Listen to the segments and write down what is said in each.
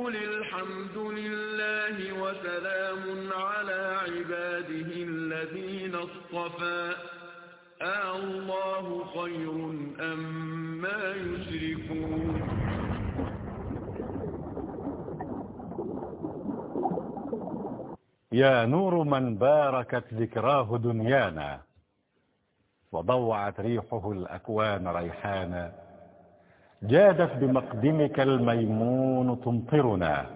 قل الحمد لله وسلام على عباده الذين اصطفى الله خير أم ما يشركون يا نور من باركت ذكراه دنيانا وضوعت ريحه الأكوان ريحانا جادت بمقدمك الميمون تمطرنا.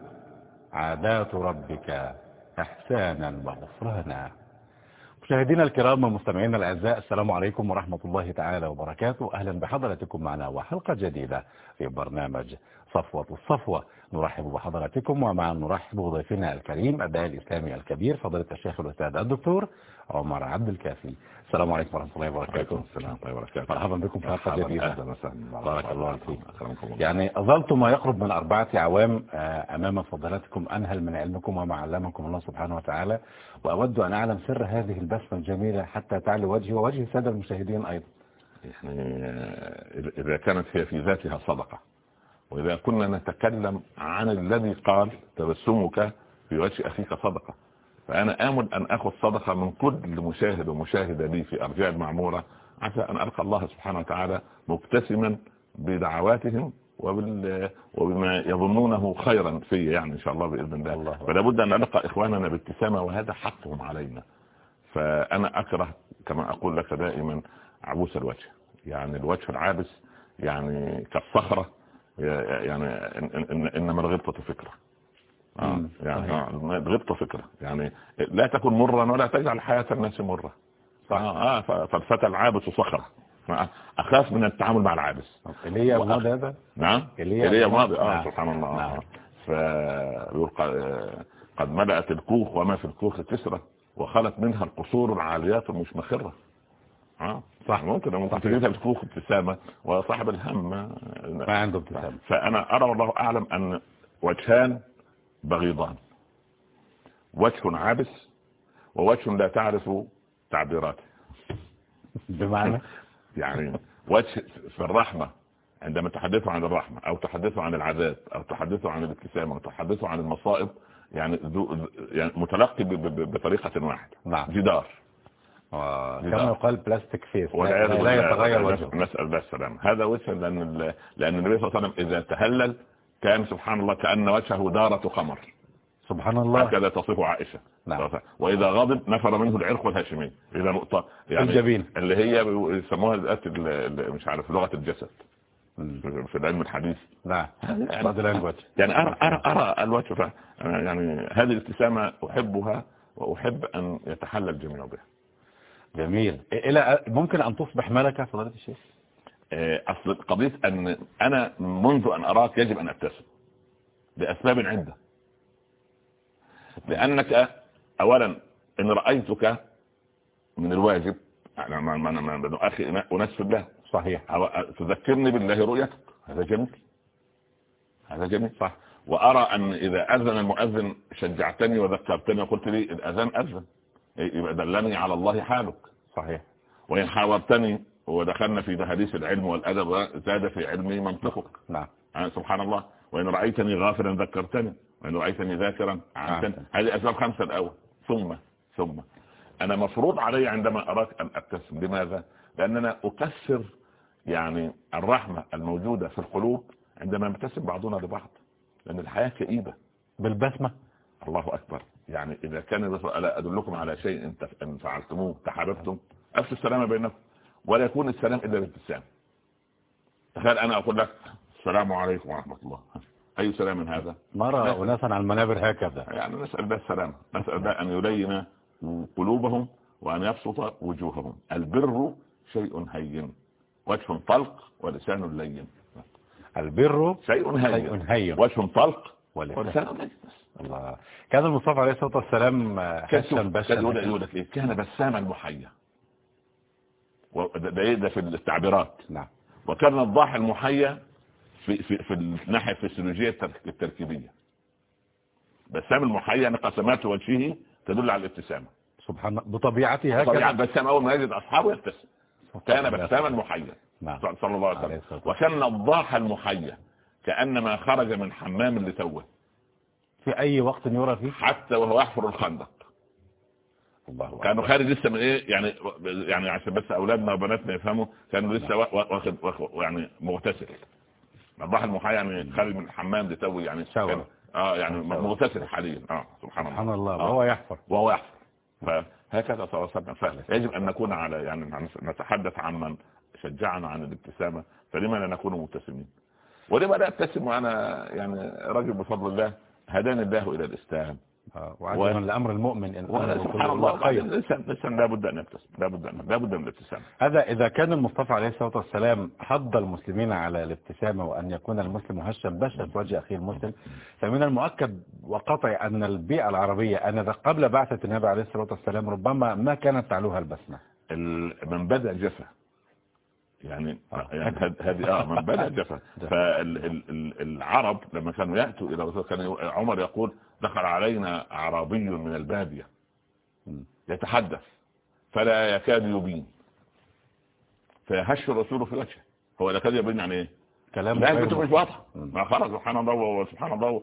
عادات ربك إحسانا وغفرانا. مشاهدينا الكرام ومستمعينا الأعزاء السلام عليكم ورحمة الله تعالى وبركاته. أهلا بحضراتكم معنا وحلقة جديدة في برنامج صفوة الصفوة نرحب بحضراتكم ومع نرحب بضيفنا الكريم الداعي الإسلامي الكبير فضيلة الشيخ الأستاذ الدكتور عمر عبد الكافي. السلام عليكم ورحمة الله وبركاته. السلام ورحمة الله وبركاته. مرحبا بكم في حلقة جديدة. بارك الله فيك. يعني ظلت ما يقرب من أربعة أعوام آه، أمام فضلاتكم أنهل من علمكم وما علمكم الله سبحانه وتعالى وأود أن أعلم سر هذه البسمة الجميلة حتى تعلو وجهي ووجه السادة المشاهدين أيضا. يعني آه، إذا كانت هي في ذاتها صدقة. وإذا كنا نتكلم عن الذي قال تبسمك في وجه أخيك صدقة. فأنا آمل أن أخذ صدقة من كل مشاهد ومشاهدة لي في أرجاء المعمورة عسى أن ألقى الله سبحانه وتعالى مبتسما بدعواتهم وبال... وبما يظنونه خيرا في يعني إن شاء الله بإذن الله, الله. فلا بد أن نلقى إخواننا بابتسامة وهذا حقهم علينا. فأنا أكره كما أقول لك دائما عبوس الوجه. يعني الوجه العابس يعني كالصخرة يعني إن إن إنما الغبطة فكرة. آه يعني آه غبطة فكرة. يعني لا تكن مرا ولا تجعل حياة الناس مرة. صح. آه فالفتى العابس صخرة. أخاف من التعامل مع العابس. إليه ماضي هذا؟ نعم. إليه ماضي. آه نعم. سبحان الله. نعم. فيقول قد ملأت الكوخ وما في الكوخ كسرة وخلت منها القصور العاليات المشمخرة آه صح ممكن ممكن تجيبها بكوخ ابتسامة وصاحب الهم ما عنده ابتسامة. فأنا أرى والله أعلم أن وجهان بغيضان. وجه عابس ووجه لا تعرف تعبيراته. بمعنى؟ يعني وجه في الرحمة عندما تحدثوا عن الرحمة أو تحدثوا عن العذاب أو تحدثوا عن الابتسامة أو تحدثوا عن المصائب يعني, يعني متلقي بطريقة واحدة. نعم. جدار. آه، كما يقال بلاستيك فيس لا. يتغير وجهه. نسأل الله السلامة هذا وجه لأن لأن النبي صلى الله عليه وسلم إذا تهلل كان سبحان الله كأن وجهه دارة قمر. سبحان الله. هكذا تصف عائشة. نعم. وإذا غضب نفر منه العرق والهاشمي إذا نقطة يعني الجبين. اللي هي يسموها مش عارف لغة الجسد. في العلم الحديث. نعم. language. يعني أرى, أرى, أرى الوجه. يعني هذه الابتسامة أحبها وأحب أن يتحلى الجميع بها. جميل. إلى ممكن أن تصبح ملكة فضيلة الشيخ؟ آه، أصل قضية أن أنا منذ أن أراك يجب أن أبتسم. لأسباب عدة. لأنك أولا إن رأيتك من الواجب أنا ما ما ما أخي أناس في الله صحيح. تذكرني بالله رؤيتك. هذا جميل. هذا جميل. صح. وأرى أن إذا أذن المؤذن شجعتني وذكرتني وقلت لي الأذان أذن. يبقى دلني على الله حالك. صحيح. وإن حاورتني ودخلنا في حديث العلم والأدب زاد في علمي منطقك. نعم. آه، سبحان الله. وإن رأيتني غافلا ذكرتني. وإن رأيتني ذاكرا أعنتني هذه أسباب خمسة الأول. ثم ثم. أنا مفروض علي عندما أراك أن أبتسم. لماذا؟ لأننا أكسر يعني الرحمة الموجودة في القلوب عندما نبتسم بعضنا لبعض. لأن الحياة كئيبة. بالبسمة؟ الله أكبر. يعني إذا كان الرسول ألا أدلكم على شيء إن فعلتموه تحاببتم أفشوا السلام بينكم ولا يكون السلام إلا بالابتسام تخيل أنا أقول لك السلام عليكم ورحمة الله. أي سلام هذا؟ نرى أناسا على المنابر هكذا. يعني نسأل الله السلام. نسأل الله أن يلين قلوبهم وأن يبسط وجوههم. البر شيء هين. وجه طلق ولسان لين. البر شيء هين. وجه طلق ولسان لين. الله. كان المصطفى عليه الصلاة والسلام آه، كان يقول لك إيه؟ كان بساما محيا. ده إيه؟ ده في التعبيرات نعم. وكان الضاحي المحيا في في في الناحية الفسيولوجية الترك- التركيبية. بسام المحيا ان قسمات وجهه تدل على الابتسامة. سبحان الله بطبيعته هكذا. بسام أول ما يجد أصحابه يبتسم. كان بساما محيا. نعم. صلى الله عليه وسلم. وكان الضاحى المحيا كأنما خرج من حمام لتوه. في أي وقت يرى فيه؟ حتى وهو يحفر الخندق. الله كانوا خارج لسه من إيه؟ يعني يعني عشان بس أولادنا وبناتنا يفهموا كانوا لسه واخد يعني مغتسل. الضحى المحايا يعني خارج من الحمام لتوي يعني آه يعني مغتسل حاليا. آه سبحان الله. سبحان الله. وهو يحفر. وهو يحفر. فهكذا تواصلنا فعلا يجب أن نكون على يعني نتحدث عن من شجعنا عن الابتسامة. فلما لا نكون مبتسمين؟ ولما لا ابتسم وأنا يعني رجل بفضل الله هداني الله إلى الإسلام. آه، وعجبا لأمر المؤمن إن سبحان الله خير. الانسان لابد أن يبتسم. لابد ان لابد من الابتسام هذا إذا كان المصطفى عليه الصلاة والسلام حض المسلمين على الابتسامة وأن يكون المسلم هشا بشا في وجه أخيه المسلم فمن المؤكد وقطع أن البيئة العربية أن قبل بعثة النبي عليه الصلاة والسلام ربما ما كانت تعلوها البسمة. من بدأ جفا يعني يعني هذه آه من بدا جفا فالعرب لما كانوا يأتوا إلى كان عمر يقول دخل علينا أعرابي من البادية. يتحدث. فلا يكاد يبين. فيهش الرسول في وجهه. هو لا يكاد يبين يعني إيه؟ كلام لا مش واضحة. ما خرج سبحان الله وسبحان الله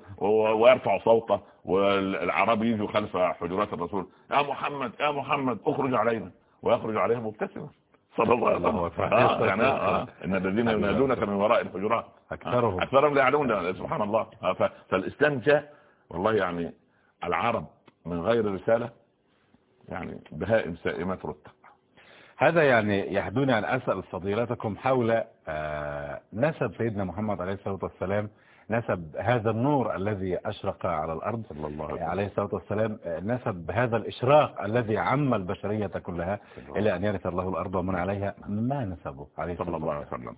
ويرفع صوته والعرب يجوا خلف حجرات الرسول. يا محمد يا محمد اخرج علينا. ويخرج عليهم مبتسما صلى الله عليه وسلم. آه يعني آه إن الذين ينادونك من وراء الحجرات أكثرهم. آه أكثرهم لا يعلمون سبحان الله. آه فالإسلام جاء والله يعني العرب من غير رسالة يعني بهائم سائمات رتق. هذا يعني يحدوني أن أسأل فضيلتكم حول آه، نسب سيدنا محمد عليه الصلاة والسلام نسب هذا النور الذي أشرق على الأرض صلى الله عليه الصلاة والسلام نسب هذا الإشراق الذي عم البشرية كلها إلى أن يرث الله الأرض ومن عليها ما نسبه عليه والسلام الله عليه وسلم.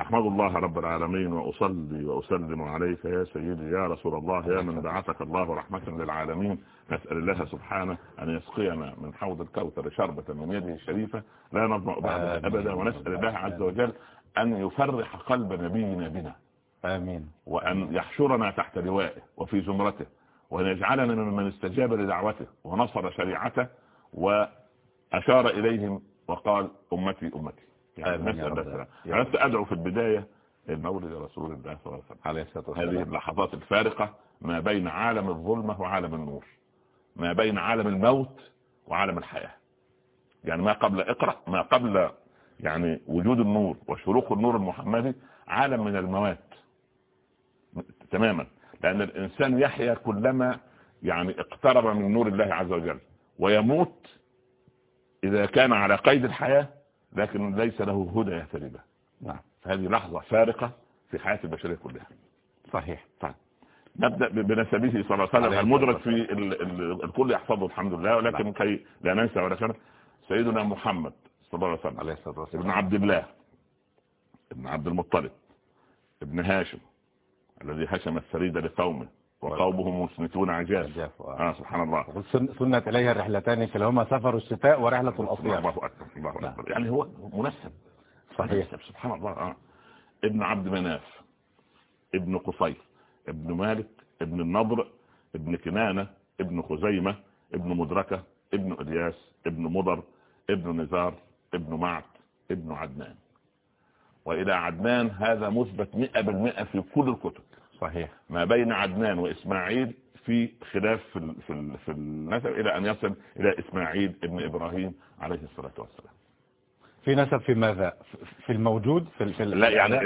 أحمد الله رب العالمين وأصلي وأسلم عليك يا سيدي يا رسول الله يا من بعثك الله رحمة للعالمين. نسأل الله سبحانه أن يسقينا من حوض الكوثر شربة من يده الشريفة. لا نظمأ بعدها أبدا ونسأل الله عز وجل أن يفرح قلب نبينا بنا. آمين. وأن يحشرنا تحت لوائه وفي زمرته وأن يجعلنا ممن استجاب لدعوته ونصر شريعته وأشار إليهم وقال أمتي أمتي. يعني نسأل أدعو في البداية المولد رسول الله صلى الله عليه وسلم. هذه اللحظات الفارقة ما بين عالم الظلمة وعالم النور ما بين عالم الموت وعالم الحياة. يعني ما قبل اقرأ ما قبل يعني وجود النور وشروق النور المحمدي عالم من الموات. تماما. لأن الإنسان يحيا كلما يعني اقترب من نور الله عز وجل ويموت إذا كان على قيد الحياة لكن ليس له هدى يهتدي به. نعم. هذه لحظة فارقة في حياة البشرية كلها. صحيح. طيب. نبدأ بنسبه صلى الله عليه وسلم. المدرك في الكل يحفظه الحمد لله ولكن نعم. كي لا ننسى ولا شرف سيدنا محمد صلى الله عليه وسلم. عليه الصلاة والسلام. ابن عبد الله ابن عبد المطلب ابن هاشم الذي هشم السريد لقومه وقومه مسنتون عجاف آه. سبحان الله. سنت إليها الرحلتان كلاهما سفر الشتاء ورحلة الأصياء الله أكبر الله أكبر. نعم. يعني هو منسب صحيح. سبحان الله آه. ابن عبد مناف ابن قصي ابن مالك ابن النضر ابن كنانة ابن خزيمة ابن مدركة ابن إلياس ابن مضر ابن نزار ابن معت ابن عدنان. وإلى عدنان هذا مثبت مئة بالمئة في كل الكتب. صحيح. ما بين عدنان وإسماعيل في خلاف في في في النسب إلى أن يصل إلى إسماعيل ابن إبراهيم عليه الصلاة والسلام. في نسب في ماذا؟ في الموجود؟ في, في لا يعني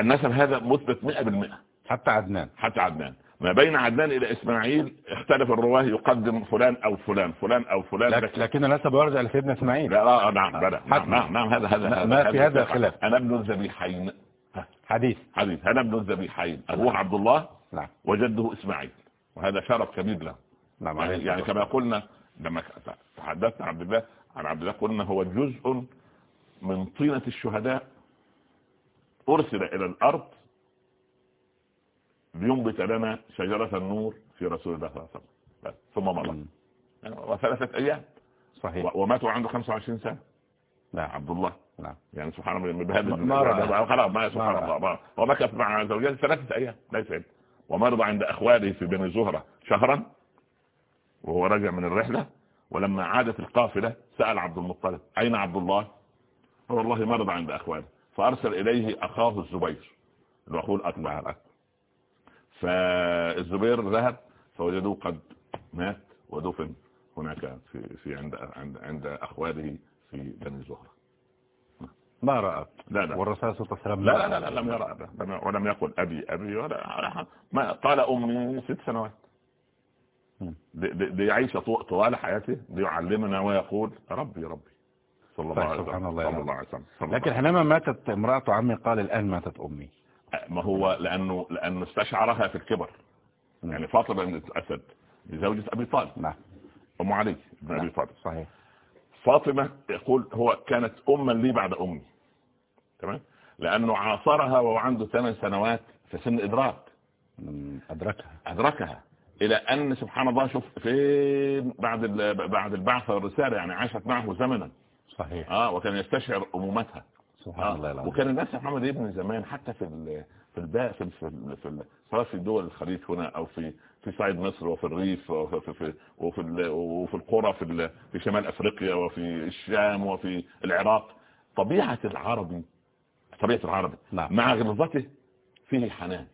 النسب هذا مثبت 100% حتى عدنان. حتى عدنان. ما بين عدنان إلى إسماعيل اختلف الرواة يقدم فلان أو فلان فلان أو فلان لكن, لكن النسب يرجع لسيدنا إسماعيل. لا لا نعم بلى نعم نعم, نعم هذا هذا ما في هذا خلاف. أنا ابن الذبيحين. حديث. حديث. أنا ابن الذبيحين. أبوه عبد الله نعم. وجده إسماعيل. وهذا شرف كبير له. نعم يعني, يعني كما قلنا لما تحدثنا عبد الله عن عبد الله قلنا هو جزء من طينة الشهداء أرسل إلى الأرض لينبت لنا شجرة النور في رسول الله صلى الله عليه وسلم. ثم مضى. يعني وثلاثة أيام. صحيح. وماتوا عنده 25 سنة. نعم. عبد الله. نعم. يعني سبحان الله بهذا ما خلاص ما سبحان الله. ومكث مع زوجته ثلاثة أيام ليس ومرض عند أخواله في بني زهرة شهرا وهو راجع من الرحلة ولما عادت القافلة سأل عبد المطلب أين عبد الله؟ والله مرض عند أخواله. فأرسل إليه أخاه الزبير. اللي أخوه الأكبر فالزبير ذهب فوجدوه قد مات ودفن هناك في في عند عند عند أخواله في بني زهرة. ما رأى لا لا. والرسول صلى الله عليه وسلم لا لا لا لم يرى ولم يقل أبي أبي ولا ما قال أمي ست سنوات. مم. دي- دي دي عيش طو- طوال حياته ليعلمنا ويقول ربي ربي. صلى الله طيب، عليه وسلم. لكن حينما ماتت امرأة عمي قال الآن ماتت أمي. ما هو لأنه لأنه استشعرها في الكبر. مم. يعني فاطمة بنت أسد زوجة أبي طالب. نعم. أم علي بن أبي نعم. طالب. صحيح. فاطمة يقول هو كانت أما لي بعد أمي. تمام؟ لأنه عاصرها وهو عنده ثمان سنوات في سن إدراك. أدركها. أدركها. إلى أن سبحان الله شوف فين؟ بعد بعد البعث والرسالة يعني عاشت معه زمنا. صحيح. آه وكان يستشعر أمومتها. سبحان الله آه العظيم وكان الناس يا محمد ابن زمان حتى في ال في الباء في ال في, ال في ال سواء في دول الخليج هنا أو في في صعيد مصر وفي الريف وفي في في وفي, ال وفي القرى في ال في شمال أفريقيا وفي الشام وفي العراق طبيعة العربي طبيعة العربي نعم. مع غلظته فيه حنان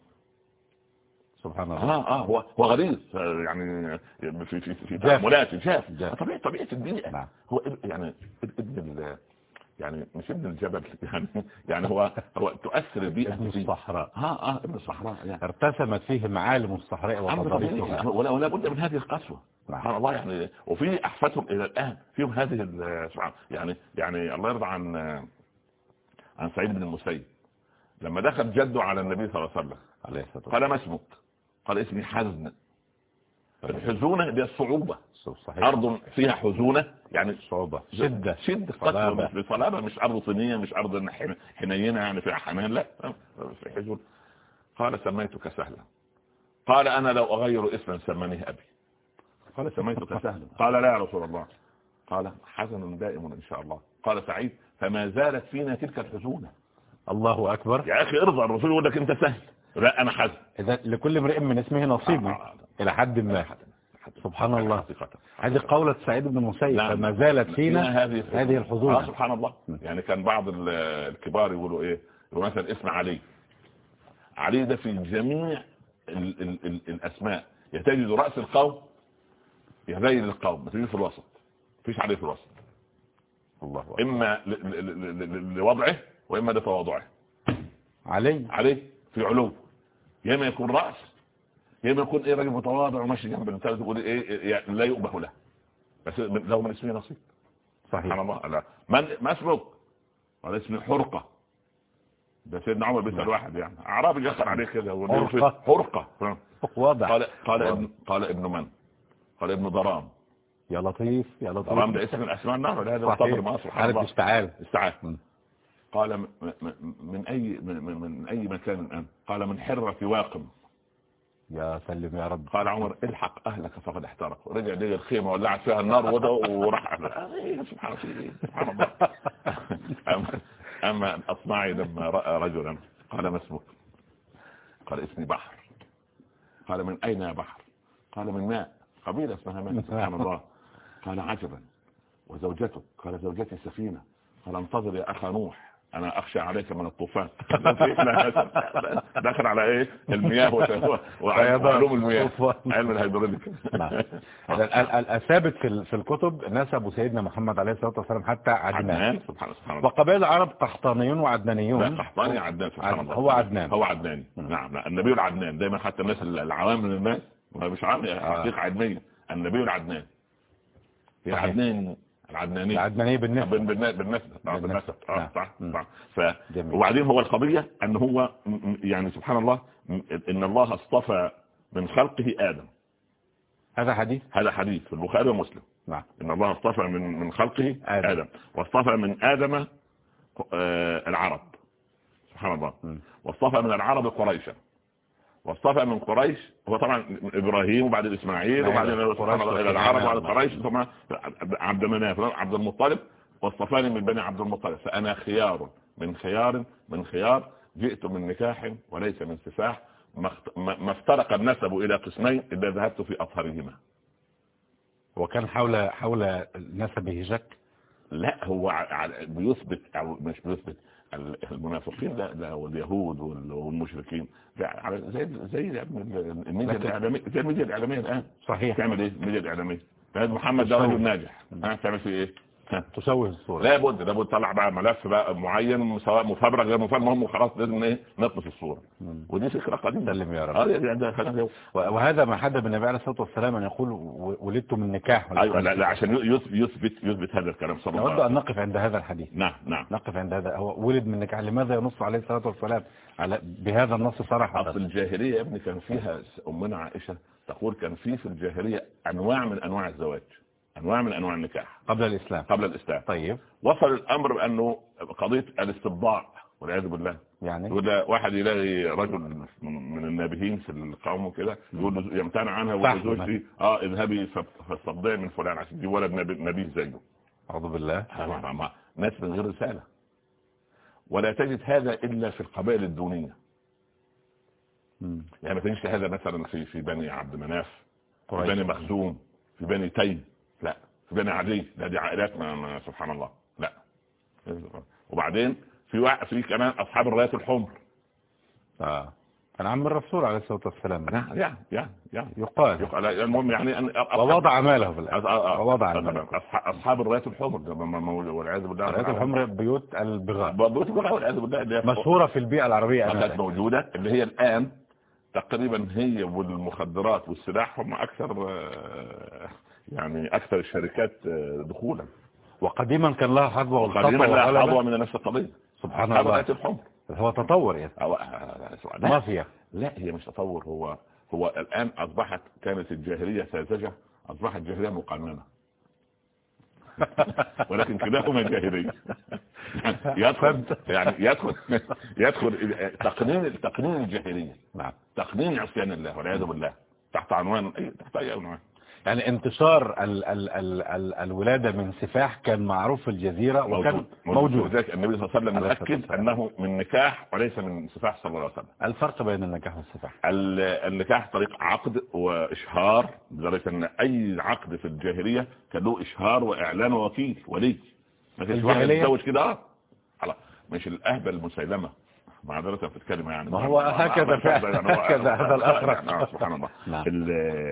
سبحان الله آه آه هو هو غليظ يعني في في في. تعاملات جاف جاف. طبيعة طبيعة البيئه نعم. هو يعني ابن يعني مش ابن الجبل يعني يعني هو هو تؤثر البيئه ابن. الصحراء. آه آه ابن الصحراء يعني. ارتسمت فيه معالم الصحراء. وتضاريسها ولا ولا بد من هذه القسوة. نعم. سبحان الله يعني وفي احفادهم إلى الآن فيهم هذه سبحان يعني يعني الله يرضى عن عن سعيد بن المسيب. لما دخل جده على النبي صلى الله عليه وسلم قال ما اسمك؟ قال اسمي حزن. الحزونة دي الصعوبة صحيح. أرض فيها حزونة يعني صعوبة. شدة. شدة صلابة. صلابة مش أرض صينية مش أرض حن- حنينة يعني فيها حنان لا. في حزون. قال سميتك سهلا. قال أنا لو أغير اسما سمانيه أبي. قال سميتك سهلا. قال لا يا رسول الله. قال حزن دائم إن شاء الله. قال سعيد فما زالت فينا تلك الحزونة. الله أكبر. يا أخي ارضى الرسول يقول لك أنت سهل. لا أنا حزن إذا لكل امرئ من اسمه نصيب آه. إلى حد ما. سبحان الله. هذه قولة سعيد بن المسيب نعم. فما زالت فينا هذه هذه آه الحزون سبحان الله. يعني كان بعض ال- الكبار يقولوا إيه؟ يقولوا مثلا اسم علي. علي ده في جميع ال ال ال الأسماء. يتجد رأس القوم؟ يذيل القوم ما تجيش في الوسط. مفيش عليه في الوسط. الله ل- لوضعه وإما لتواضعه علي. عليه في علو يا إما يكون رأس يا إما يكون إيه راجل متواضع وماشي جنب الثالث تقول إيه إيه، لا يؤبه له. بس له من اسمه نصيب. سبحان صحيح الله. لا. من ما اسمك قال اسمي حرقة. ده سيدنا عمر بيسأل واحد يعني. اعرابي يسأل عليه كده حرقة. حرقة. واضح. قال قال. ابن قال ابن من؟ قال ابن ضرام. يا لطيف يا لطيف. ضرام ده اسم من اسماء النار هذا صحيح. الصبر ما سبحان حالة الله. اشتعال استعان م. قال من أي من, أي مكان قال من حرة واقم. يا سلم يا رب. قال عمر الحق أهلك فقد احترقوا. رجع لي الخيمة ولعت فيها النار وده وراح سبحان الله سبحان الله. أما, أما الاصمعي لما رأى رجلا قال ما اسمك؟ قال اسمي بحر. قال من أين يا بحر؟ قال من ماء. قبيلة اسمها ماء سبحان الله. قال عجبا. وزوجتك؟ قال زوجتي سفينة. قال انتظر يا أخا نوح. أنا أخشى عليك من الطوفان دخل على إيه المياه وعلوم المياه. علم الهيدروليك نعم. ال- ال- الثابت في ال- في الكتب نسب سيدنا محمد عليه الصلاة والسلام حتى عدنان عدنان سبحان الله وقبائل العرب قحطانيون لا وعدنانيون قحطاني عدنان سبحان الله هو عدنان. هو عدناني. نعم النبي العدنان دايما حتى الناس العوام من الناس مش عام آه. حقيقة علمية النبي العدنان هي صحيح. العدنان العدناني العدنانية بالنسبة. بال- بالن- بالنسبة. آه، بالنسبة. بالنسبة. آه نعم. صح. صح. ف. وبعدين هو القضية أن هو يعني سبحان الله إن الله اصطفى من خلقه آدم. هذا حديث؟ هذا حديث في البخاري ومسلم. نعم. إن الله اصطفى من من خلقه آدم. آدم, واصطفى من آدم آه، العرب. سبحان الله. واصطفى من العرب قريشا. واصطفى من قريش هو طبعا إبراهيم وبعدين إسماعيل. وبعدين سبحان الله إلى العرب وبعد نعم. قريش ثم عبد مناف عبد المطلب واصطفاني من بني عبد المطلب فأنا خيار من خيار من خيار جئت من نكاح وليس من سفاح ما افترق النسب إلى قسمين اذا ذهبت في اطهرهما وكان حول حول نسبه شك لا هو بيثبت أو مش بيثبت المنافقين لا لا واليهود والمشركين. زي زي الميديا الإعلامية زي الميديا الإعلامية الآن. صحيح. تعمل إيه؟ الميديا الإعلامية. محمد ده رجل ناجح. تعمل فيه إيه؟ تشوه الصورة. لابد لابد تطلع بقى ملف بقى معين سواء مفبرك غير مفبرك المهم خلاص لازم إيه نطمس الصورة. ودي فكرة قديمة. سلم يا رب. آه يعني وهذا ما حدث بالنبي عليه الصلاة والسلام أن يقول ولدت من نكاح. أيوه لا, لا عشان يثبت يثبت هذا الكلام. صلى الله عليه وسلم. نود ان نقف عند هذا الحديث. نعم نعم. نقف عند هذا. هو ولد من نكاح. لماذا ينص عليه الصلاة والسلام على بهذا النص صراحة؟ أصل الجاهلية يا ابني كان فيها أمنا عائشة تقول كان في في الجاهلية أنواع من أنواع الزواج. أنواع من أنواع النكاح. قبل الإسلام. قبل الإسلام. طيب. وصل الأمر بأنه قضية الاستبضاع والعياذ بالله. يعني؟ يقول واحد يلاقي رجل من النابهين في القوم كده يقول يمتنع عنها وزوجتي آه اذهبي فاستبضعي من فلان عشان تجيب ولد نبي زيه. أعوذ بالله. ناس من غير رسالة. ولا تجد هذا إلا في القبائل الدونية. يعني ما تجدش هذا مثلا في في بني عبد مناف في بني مخزوم في بني تيم. في بني عدي. لا دي عائلات ما, ما سبحان الله. لا. وبعدين في واحد في كمان أصحاب الرايات الحمر. آه. كان عم الرسول عليه الصلاة والسلام. يعني يعني يعني يقال. يقال. المهم يعني أن ووضع ماله في ووضع أصحاب الرايات الحمر. والعياذ بالله. الرايات الحمر بيوت البغاء. بيوت البغاء والعياذ بالله. مشهورة في البيئة العربية كانت موجودة. اللي هي الآن تقريبا هي والمخدرات والسلاح هم أكثر يعني أكثر الشركات آه، دخولا. وقديما كان لها حظوة وقديما لها حظوة من نفس القضية سبحان الله. الحمر هو تطور يعني. مافيا. لا هي مش تطور. هو هو الآن أصبحت كانت الجاهلية ساذجة أصبحت جاهلية مقننة. ولكن كلاهما جاهلية يدخل يعني يدخل يدخل تقنين تقنين الجاهلية. نعم. تقنين عصيان الله والعياذ بالله. تحت عنوان اي تحت أي عنوان؟ يعني انتشار ال ال ال ال الولادة من سفاح كان معروف في الجزيرة وكان موجود ذلك النبي صلى الله عليه وسلم مؤكد أنه من نكاح وليس من سفاح صلى الله عليه وسلم. الفرق بين النكاح والسفاح؟ النكاح طريق عقد وإشهار لدرجة أن أي عقد في الجاهلية كان له إشهار وإعلان ووكيل ولي. ما فيش واحد يتزوج كده آه. مش الأهبل المسيلمة. معذرة في الكلمة يعني. ما هو هكذا فعلا يعني هكذا هذا الأخرى. يعني سبحان الله. نعم.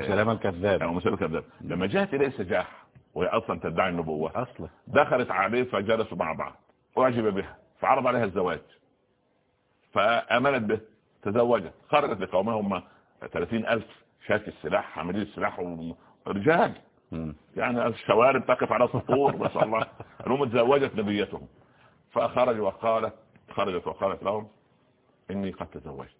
سلام الكذاب. مسلم الكذاب. لما جاءت إليه سجاح وهي أصلا تدعي النبوة أصلا. دخلت عليه فجلسوا مع بعض وأعجب بها فعرض عليها الزواج. فأمنت به تزوجت خرجت لقومها هم 30 ألف شاك السلاح حاملين السلاح ورجال. يعني الشوارب تقف على سطور ما شاء الله. المهم تزوجت نبيتهم. فخرج وقالت خرجت وقالت لهم إني قد تزوجت.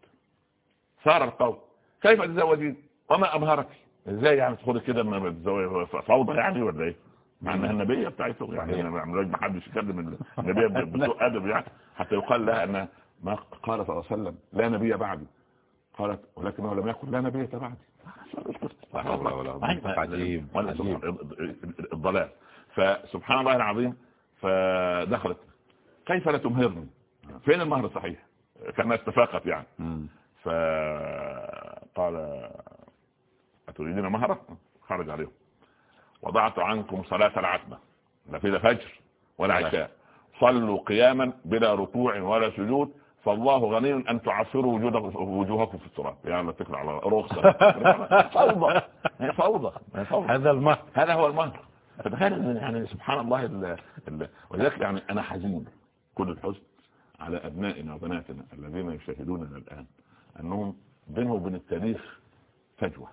صار القول. كيف تزوجين وما أبهرك؟ إزاي يعني تدخلي كده ما تتزوج فوضى يعني ولا إيه؟ مع إنها النبية بتاعته يعني ما حدش يكلم النبية بسوء أدب يعني. حتى يقال لها إن ما قال صلى الله عليه وسلم لا نبي بعدي. قالت ولكنه لم يقل لا نبي بعدي. عجيب الضلال. فسبحان الله العظيم فدخلت. كيف لا تمهرني؟ فين المهر الصحيح؟ كما اتفاقت يعني. فقال أتريدين مهرة؟ خرج عليهم. وضعت عنكم صلاة العتمة لا في فجر ولا عشاء. صلوا قياما بلا ركوع ولا سجود فالله غني أن تعصروا وجوهكم في التراب يا الله تكره على رخصة. فوضى. فوضى. هذا المهر. هذا هو المهر. فتخيل يعني سبحان الله ولذلك يعني أنا حزين. كل الحزن. على أبنائنا وبناتنا الذين يشاهدوننا الآن أنهم بينهم وبين التاريخ فجوة.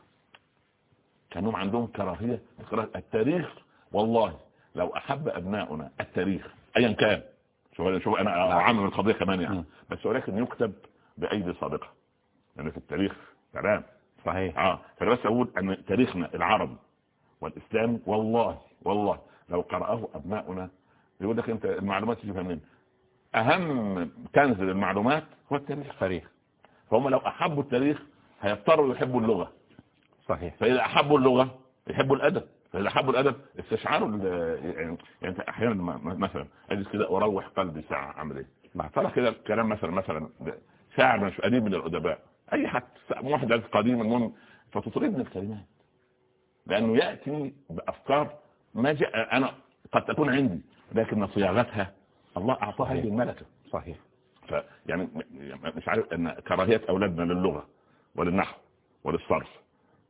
كانهم عندهم كراهية التاريخ والله لو أحب أبناؤنا التاريخ أيا كان. شوف شوف أنا أعمم القضية كمان يعني. بس ولكن يكتب بأيدي صادقة لأن في التاريخ كلام. صحيح. آه. فبس أقول أن تاريخنا العربي والإسلامي والله والله لو قرأه أبناؤنا يقول لك أنت المعلومات تجيبها منين؟ أهم كنز للمعلومات هو التاريخ. التاريخ. فهم لو أحبوا التاريخ هيضطروا يحبوا اللغة. صحيح. فإذا أحبوا اللغة يحبوا الأدب. فإذا أحبوا الأدب استشعروا يعني انت أحيانا مثلا أجلس كده وأروح قلبي ساعة أعمل إيه؟ طلع كده كلام مثلا مثلا شاعر مش قديم من الأدباء. أي حد واحد قديم المهم فتطردني الكلمات. لأنه ياتي بأفكار ما جاء أنا قد تكون عندي لكن صياغتها الله أعطاها هذه الملكة صحيح. ف يعني م- مش عارف إن كراهية أولادنا للغة وللنحو وللصرف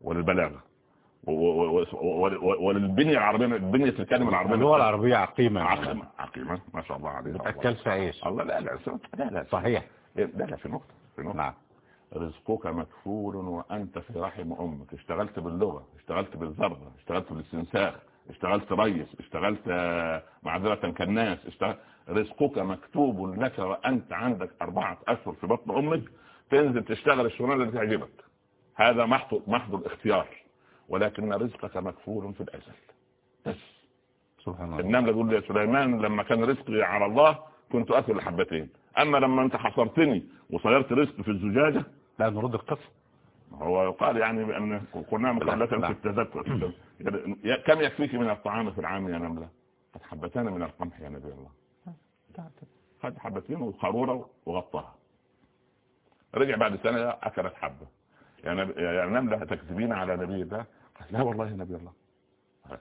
وللبلاغة و- و- و- و- و- وللبنية العربية بنية الكلمة العربية. اللغة العربية عقيمة. عقيمة عقيمة ما شاء الله عليه أكلش عيش الله لا لا لا لا صحيح. لا لا في نقطة في نقطة. نعم. رزقك مكفول وأنت في رحم أمك. اشتغلت باللغة اشتغلت بالزرغة اشتغلت بالاستنساخ اشتغلت ريس اشتغلت معذرة كالناس اشتغلت رزقك مكتوب لك وأنت عندك أربعة أشهر في بطن أمك تنزل تشتغل الشغلانة اللي تعجبك. هذا محض محض الاختيار ولكن رزقك مكفول في الأزل. بس. سبحان الله. النملة تقول يا سليمان لما كان رزقي على الله كنت أكل حبتين. أما لما أنت حصرتني وصيرت رزق في الزجاجة لا نرد القصة هو يقال يعني بأن قلنا لا. في التذكر. كم يكفيك من الطعام في العام يا نملة؟ حبتان من القمح يا نبي الله. خد حبتين وقارورة وغطاها. رجع بعد سنة أكلت حبة. نب... يا نملة تكذبين على نبي الله. قالت لا والله نبي الله.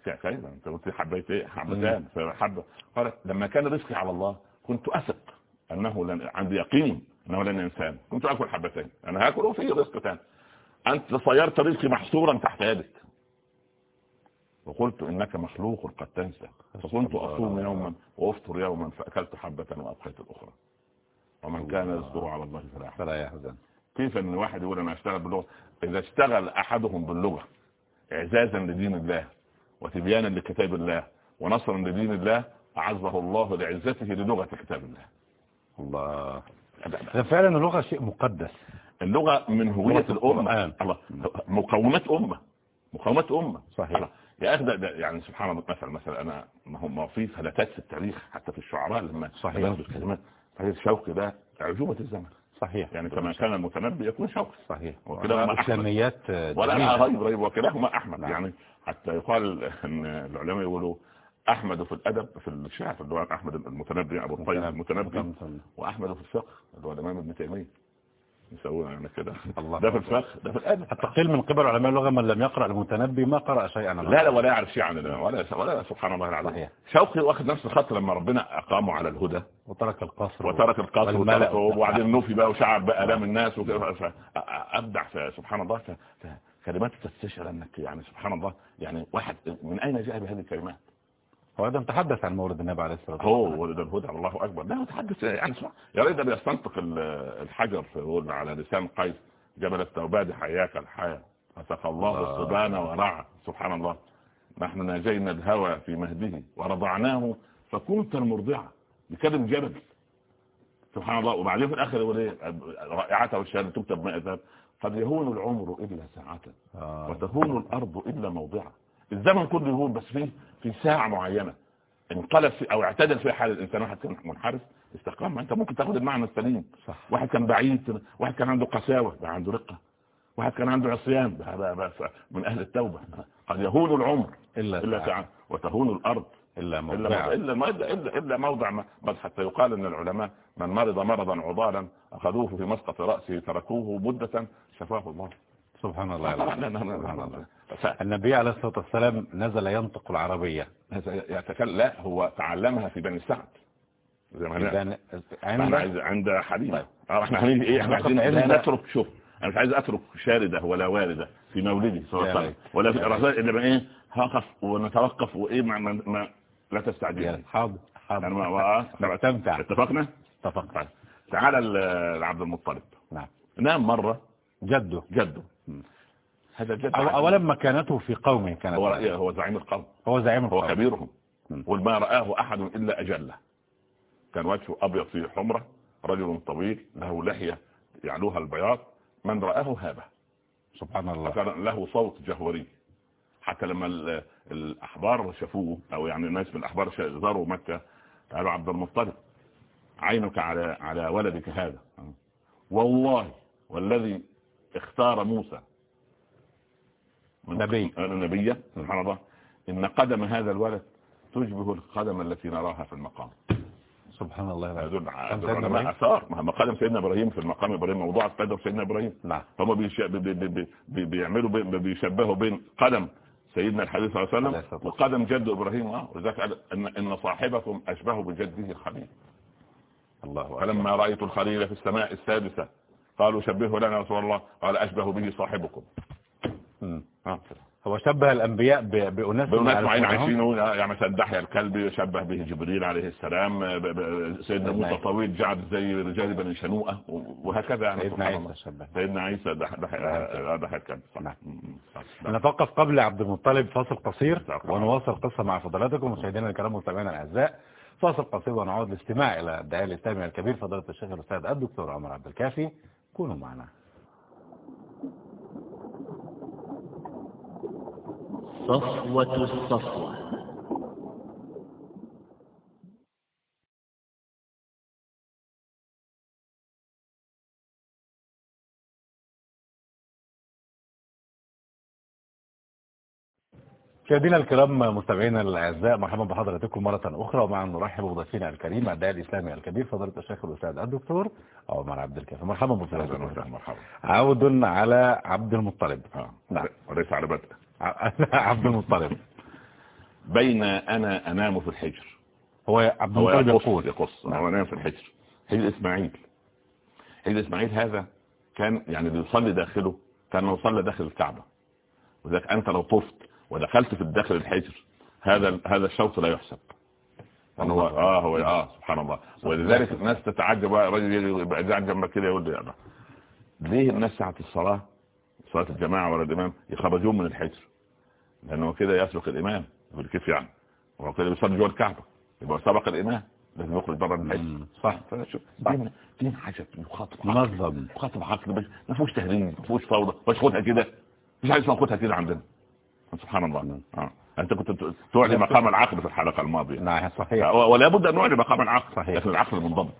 كيف؟ أنت قلت حبيت إيه؟ حبتان فحبة قالت لما كان رزقي على الله كنت أثق أنه لن عندي يقين أنه لن انسان كنت آكل حبتين. أنا هاكل وفي رزق ثاني أنت صيرت رزقي محصورا تحت يدك. وقلت إنك مخلوق قد تنسى. فكنت أصوم يوما وأفطر يوما فأكلت حبة وابقيت الأخرى. ومن كان رزقه على الله فلا يحزن. فلا يحزن. كيف إن واحد يقول أنا اشتغل باللغة؟ إذا اشتغل أحدهم باللغة اعزازا لدين الله وتبيانا لكتاب الله ونصرا لدين الله أعزه الله لعزته للغة كتاب الله. الله. فعلا اللغة شيء مقدس. اللغة من الأمة. القرآن. الله. مقومات أمة. مقومات أمة. صحيح. الله. يا أخي ده- ده يعني سبحان الله مثلا مثلا أنا ما هو ما في فلتات في التاريخ حتى في الشعراء لما صحيح. ياخدوا الكلمات. فهي شوقي ده اعجوبه الزمن. صحيح. يعني كما كان المتنبي يكون شوقي صحيح. وكلاهما أحمد. إسلاميات ولا ريب ريب وكلاهما أحمد. نعم. يعني حتى يقال إن العلماء يقولوا أحمد في الأدب في الشعر اللي هو أحمد المتنبي أبو الطيب المتنبي. وأحمد في الفقه اللي هو الإمام ابن تيمية. يسوون يعني كده. الله ده في الفقه ده في الادب قيل من قبل علماء اللغة من لم يقرأ المتنبي ما قرأ شيئا لا لا ولا يعرف شيء عن ولا ولا سبحان الله العظيم. صحيح. شوقي واخد نفس الخط لما ربنا أقامه على الهدى. وترك القصر وترك القصر وترك وبعدين نفي بقى وشعب بقى ألام الناس وكده. ف- أبدع سبحان الله. كلمات تستشعر إنك يعني سبحان الله يعني واحد من أين جاء بهذه الكلمات؟ هو ده تحدث عن مولد النبي عليه الصلاة والسلام. هو ولد الهدى الله أكبر. لا متحدث يعني سبحان يا ريت ده يستنطق ال- الحجر يقول على لسان قيس جبل التوباد حياك الحياة. فسقى الله. الصبان ورعى سبحان الله. نحن ناجينا الهوى في مهده ورضعناه فكنت المرضعة بكلم جبل. سبحان الله. وبعدين في الآخر يقول إيه؟ رائعته والشهاده تكتب مائة قد يهون العمر إلا ساعة آه. وتهون الأرض إلا موضعها الزمن كله يهون بس فيه في ساعة معينة. انقلب في أو اعتدل فيها حال الإنسان. واحد كان منحرف استقام. أنت ممكن تاخد المعنى السليم. صح. واحد كان بعيد واحد كان عنده قساوة بقى عنده رقة. واحد كان عنده عصيان بقى بقى بقى من أهل التوبة. قد يهون العمر. إلا إلا ساعة. ساعة. وتهون الأرض. إلا إلا موضع إلا إلا إلا, إلا موضع ما بل حتى يقال أن العلماء من مرض مرضا عضالا أخذوه في مسقط رأسه تركوه مدة شفاه الله. سبحان الله. سبحان الله. النبي عليه الصلاة والسلام نزل ينطق العربية. يتكلم لا هو تعلمها في بني سعد. زي ما. يعني عند عايز عند طيب. آه إحنا هنيجي إيه؟ إحنا عايزين نترك شوف أنا مش عايز أترك شاردة ولا واردة في مولدي صلى الله عليه وسلم. ولا في اللي بقى إيه؟ هقف ونتوقف وإيه؟ ما, ما, ما لا تستعجل. يعني حاضر يعني حاضر ما ما- نستمتع. اتفقنا؟ اتفق طيب تعالى ل- لعبد المطلب. نعم. نام مرة. جده. جده. هذا أو أولا مكانته في قومه كانت هو. هو زعيم القوم. هو زعيم هو القوم. كبيرهم. مم. قل ما رآه أحد إلا أجله. كان وجهه أبيض في حمرة رجل طويل له لحية يعلوها البياض. من رآه هابه. سبحان الله. وكان له صوت جهوري. حتى لما ال- الأحبار شافوه أو يعني الناس من الأحبار زاروا مكة قالوا عبد المطلب عينك على على ولدك هذا. والله والذي اختار موسى نبي. نبيا سبحان الله. إن قدم هذا الولد تشبه القدم التي نراها في المقام. سبحان الله. العظيم. هذول علماء؟ اثار ما قدم سيدنا إبراهيم في المقام إبراهيم موضوع قدم سيدنا إبراهيم. نعم. هم بيش- بي- بي- بي- بي- بيعملوا بي- بيشبهوا بين قدم سيدنا الحبيب صلى الله عليه وسلم وقدم جد إبراهيم. آه ولذلك ان إن صاحبكم أشبه بجده الخليل. الله أكبر. فلما رأيت الخليل في السماء السادسة قالوا شبهه لنا رسول الله. قال أشبه به صاحبكم. هو شبه الأنبياء بأناس بأناس. معين عايشين يعني مثلا دحية الكلب يشبه به جبريل عليه السلام سيدنا موسى طويل جعد زي رجال بني شنوءة وهكذا يعني سيدنا. عيسى شبه سيدنا عيسى دح- دحية دحية الكلب صح. نعم. م- م. صح. نتوقف قبل عبد المطلب فاصل قصير نعم. ونواصل قصة مع فضلاتكم مشاهدينا الكرام مستمعينا الأعزاء فاصل قصير ونعود للاستماع إلى الداعية الإسلامي الكبير فضيلة الشيخ الأستاذ الدكتور عمر عبد الكافي كونوا معنا صفوة الصفوة مشاهدينا الكرام مستمعينا الأعزاء مرحبا بحضراتكم مرة أخرى ومع نرحب بضيفنا الكريم الداعية الإسلامي الكبير فضيلة الشيخ الأستاذ الدكتور عمر عبد الكافي مرحبا وسهلاً، مرحبا عود على عبد المطلب آه. نعم. وليس على بدء عبد المطلب. بين أنا أنام في الحجر. هو عبد المطلب يقول. يقص. نعم. هو نام في الحجر. حجر إسماعيل. حجر إسماعيل هذا كان يعني اللي يصلي داخله كان يصلي داخل الكعبة. وذلك أنت لو طفت ودخلت في الداخل الحجر هذا هذا الشوط لا يحسب. هو آه هو آه سبحان الله. ولذلك الناس تتعجب بقى رجل يجي يبقى قاعد جنبك كده يقول لي ليه الناس ساعة الصلاة صلاة الجماعة ولا الإمام يخرجون من الحجر؟ لأنه كده يسبق الإمام يقول كيف يعني؟ هو كده بيصلي جوه الكعبة يبقى سبق الإمام لازم يخرج بره مم. صح. فشوف دي دي حاجة يخاطب منظم مخاطب عقل بس ما فيهوش تهريج ما فيهوش فوضى مش خدها كده. مش عايز اسمها خدها كده عندنا. سبحان الله. آه. أنت كنت تعلي مقام العقل في الحلقة الماضية. نعم صحيح. ولا بد أن نعلي مقام العقل صحيح. لكن العقل منضبط.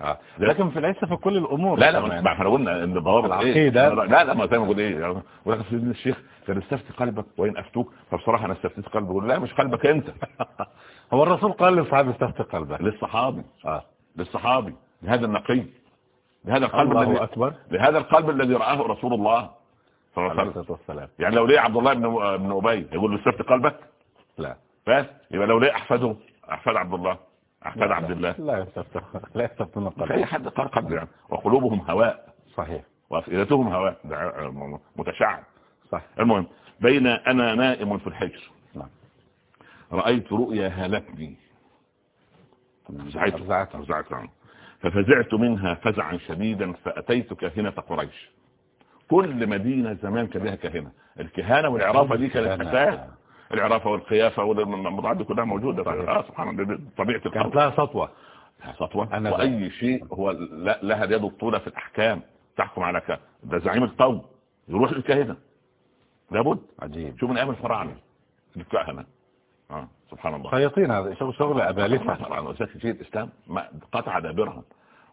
آه. لكن في ليس في كل الأمور لا لا. ما إحنا قلنا إن ضوابط العقيدة. إيه لا لا ما زي ما بقول إيه ولكن سيدنا الشيخ كان استفتي قلبك وإن أفتوك فبصراحة أنا استفتيت قلبي. بقول لا مش قلبك أنت. هو الرسول قال لصحابي استفتي قلبك. للصحابي. آه. للصحابي. لهذا النقي. لهذا القلب الله الذي أكبر. لهذا القلب الذي رآه رسول الله. صلى الله عليه وسلم. يعني لو ليه عبد الله بن بن أبي يقول له استفتي قلبك؟ لا. بس. يبقى لو ليه أحفاده أحفاد عبد الله. احفاد عبد الله. لا لا يستفتون أي قلبك حد قال قلب يعني. وقلوبهم هواء. صحيح. وأفئدتهم هواء. متشعب. صح المهم بين أنا نائم في الحجر. نعم. رأيت رؤيا هالتني فزعت. فزعت. ففزعت منها فزعا شديدا فاتيت كاهنه قريش كل مدينة زمان كان لها كاهنه الكهانة والعرافه دي كانت أساس. العرافه والقيافه والموضوعات دي كلها موجودة. صحيح. آه سبحان الله دي طبيعة كانت الأرض لها سطوة. سطوة. أنا وأي شيء هو لها اليد الطولى في الأحكام تحكم على ك... ده زعيم القوم. يروح للكاهنه لابد. عجيب. شوف من أيام الفراعنة. الكهنة. آه سبحان الله. خياطين هذا. شغل شغل ابالسه طبعا شيء الإسلام ما قطع دابرهم.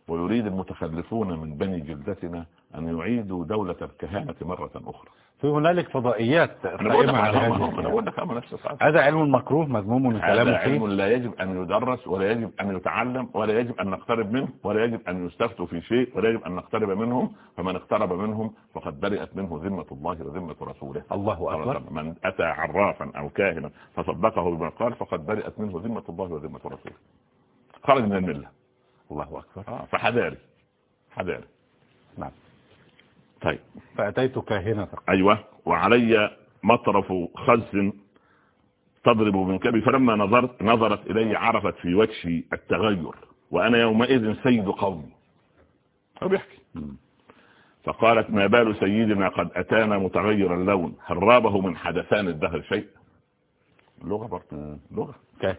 ويريد المتخلفون من بني جلدتنا أن يعيدوا دولة الكهانة مرة أخرى. في هنالك فضائيات قائمه على هذه الصعب. هذا علم مكروه مذموم من هذا كلام علم لا يجب أن يدرس ولا يجب أن يتعلم ولا يجب أن نقترب منه ولا يجب أن يستفتوا في شيء ولا يجب أن نقترب منهم. فمن اقترب منهم فقد برئت منه ذمة الله وذمة رسوله. الله أكبر. من أتى عرافا أو كاهنا فصدقه بما قال فقد برئت منه ذمة الله وذمة رسوله. خرج من الملة. الله أكبر. آه، فحذاري. حذاري. نعم. طيب فأتيت كاهنه أيوه. وعلي مطرف خز تضرب من كبي. فلما نظرت نظرت إلي عرفت في وجهي التغير. وأنا يومئذ سيد قومي هو بيحكي. فقالت ما بال سيدنا قد أتانا متغير اللون. هل رابه من حدثان الدهر شيء؟ لغة برضه. لغة.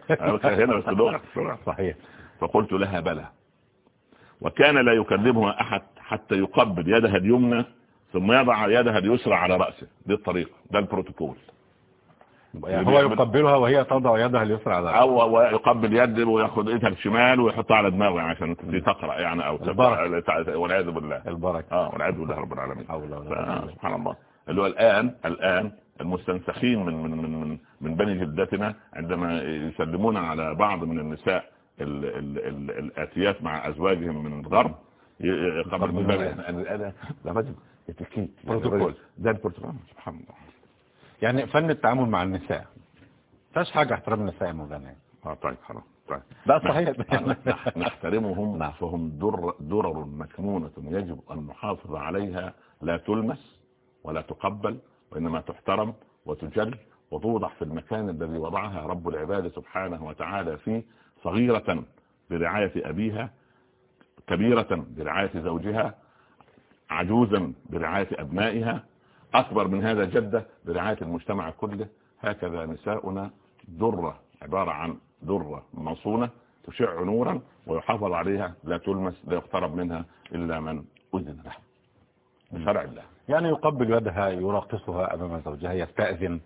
أنا هنا بس لغة. لغة. صحيح. فقلت لها بلى. وكان لا يكلمها أحد حتى يقبل يدها اليمنى. ثم يضع يدها اليسرى على رأسه دي الطريقة ده البروتوكول. يعني هو يقبلها وهي تضع يدها اليسرى على رأسه. أو هو يقبل يده وياخد إيدها الشمال ويحطها على دماغه يعني عشان تقرأ يعني أو البركة. تقرأ والعياذ بالله. البركة. آه والعياذ بالله رب العالمين. سبحان الله. اللي هو الآن الآن المستنسخين من من من من, بني جلدتنا عندما يسلمون على بعض من النساء ال ال ال الآتيات مع أزواجهم من الغرب ي- ي- قبل من باب أنا ده رجل اتيكيت بروتوكول. ده البروتوكول. سبحان الله. يعني فن التعامل مع النساء. فاش حاجة احترام النساء يا مولانا. آه طيب خلاص طيب. لا صحيح. نح- نحترمهم نعم. فهم در درر مكنونة يجب أن نحافظ عليها. لا تلمس ولا تقبل وإنما تحترم وتجل وتوضع في المكان الذي وضعها رب العباد سبحانه وتعالى فيه صغيرة برعاية أبيها كبيرة برعاية زوجها عجوزا برعاية أبنائها أكبر من هذا جدة برعاية المجتمع كله. هكذا نساؤنا درة عبارة عن درة مصونة تشع نورا ويحافظ عليها لا تلمس لا يقترب منها إلا من أذن له. بشرع الله. يعني يقبل يدها يراقصها أمام زوجها يستأذن.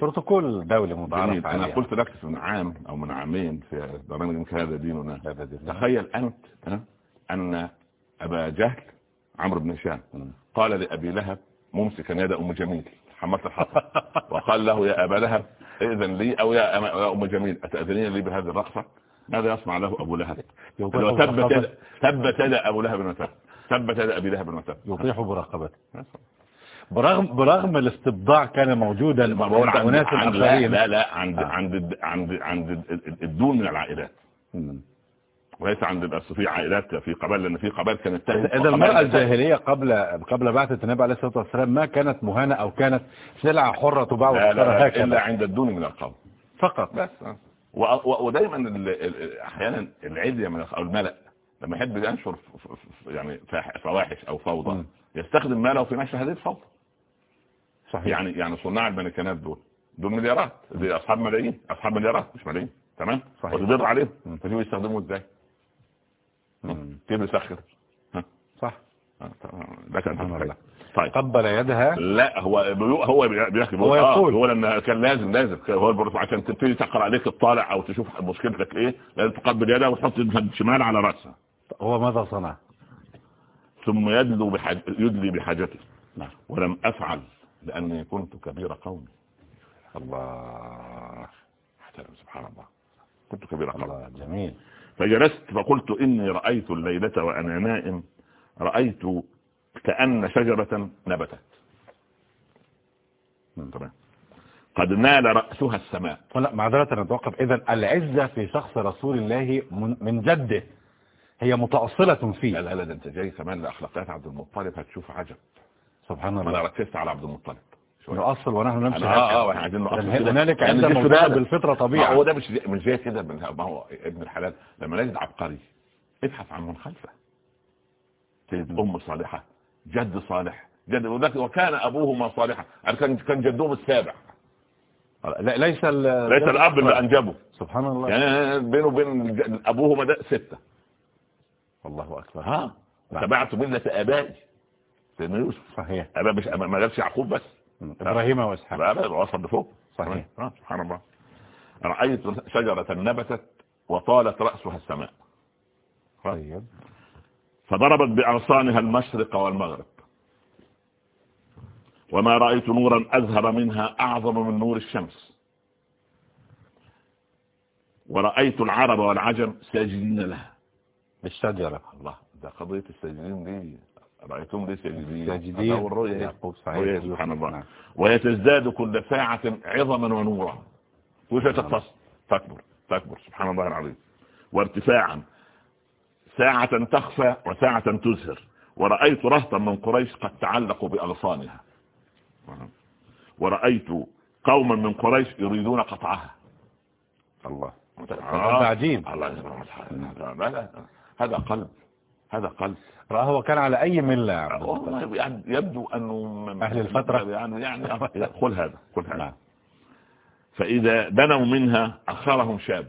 بروتوكول دولي متعارف أنا عليه قلت لك من عام أو من عامين في برنامج هذا ديننا هذا دين. تخيل أنت ها، أن أبا جهل عمرو بن هشام قال لأبي لهب ممسكا يد أم جميل حملت الحطب وقال له يا أبا لهب إذن لي أو يا أم جميل أتأذنين لي بهذه الرقصة؟ ماذا يصنع له أبو لهب؟ ثبت ثبت أبو لهب وتب ثبت يد أبي لهب وتب يطيح برقبته. برغم برغم الاستبضاع كان موجودا اناس عند- لا لا لا عند آه. عند عند عند الد- الدون من العائلات. وليس عند في عائلات في قبائل لأن في قبائل كانت إذا المرأة. الجاهلية قبل قبل بعثة النبي عليه الصلاة والسلام ما كانت مهانة أو كانت سلعة حرة تباع لا لا, هكذا إلا عند الدون من القوم فقط بس ودايما ال- ال- أحيانا العدية من أو الملأ لما يحب ينشر يعني فواحش أو فوضى. يستخدم ماله في نشر هذه الفوضى صحيح. يعني يعني صناع الملكانات دول دول مليارات دي أصحاب ملايين أصحاب مليارات مش ملايين تمام. وتضر عليهم. مم. فشوفوا يستخدموا إزاي. كيف يسخر ها؟ صح. آه، ده كان. طيب. قبل يدها؟ لا هو هو بيحكي هو آه يقول. هو لأن كان لازم لازم هو عشان تبتدي تقرأ عليك الطالع أو تشوف مشكلتك إيه لازم تقبل يدها وتحط يدها الشمال على رأسها. هو ماذا صنع؟ ثم يدلو بحاج... يدلي بحاجته. نعم. ولم أفعل. لاني كنت كبير قومي. الله. احترم سبحان الله. كنت كبير قومي. الله جميل. فجلست فقلت إني رأيت الليلة وأنا نائم. رأيت كأن شجرة نبتت. تمام. قد نال رأسها السماء. لا معذرة نتوقف. إذا العزة في شخص رسول الله من جده هي متأصلة لا فيه لا لا ده أنت جاي كمان لأخلاقيات عبد المطلب هتشوف عجب. سبحان أنا الله. ركزت على عبد المطلب. نؤصل ونحن نمشي. آه آه. وإحنا عايزين نؤصل. هنالك عند. بالفطرة ما طبيعة. هو ده مش مش زي كده. من- ما هو ابن الحلال. لما نجد عبقري ابحث عن من خلفه تجد أم صالحة جد صالح. جد وكان أبوهما صالحا. يعني كان كان جدهم السابع. لا ليس ليس الأب اللي أنجبه. سبحان الله. يعني بينه وبين أبوهما ده ستة. الله أكبر. ها. تبعت ملة آبائي. سيدنا يوسف صحيح. ابا مش ما قالش يعقوب بس. إبراهيم وإسحاق. لا وصل لفوق صحيح. آه، سبحان الله. رأيت شجرة نبتت وطالت رأسها السماء. طيب. فضربت بأغصانها المشرق والمغرب. وما رأيت نورا أزهر منها أعظم من نور الشمس. ورأيت العرب والعجم ساجدين لها. بالشجرة الله ده قضية الساجدين دي. رأيتهم ليه ساجدين الرؤية؟ يعقوب صحيح. سبحان الله. نعم. وهي تزداد كل ساعة عظما ونورا. كل شيء تقتص تكبر تكبر. سبحان الله العظيم. وارتفاعا. ساعة تخفى وساعة تزهر. ورأيت رهطا من قريش قد تعلقوا بأغصانها ورأيت قوما من قريش يريدون قطعها. الله. هذا عجيب الله هذا قلب. هذا قلب. هو كان على أي ملة يعني يبدو أنه من- أهل الفترة. يعني. يعني خذ هذا خذ هذا. نعم. فإذا بنوا منها اخرهم شاب.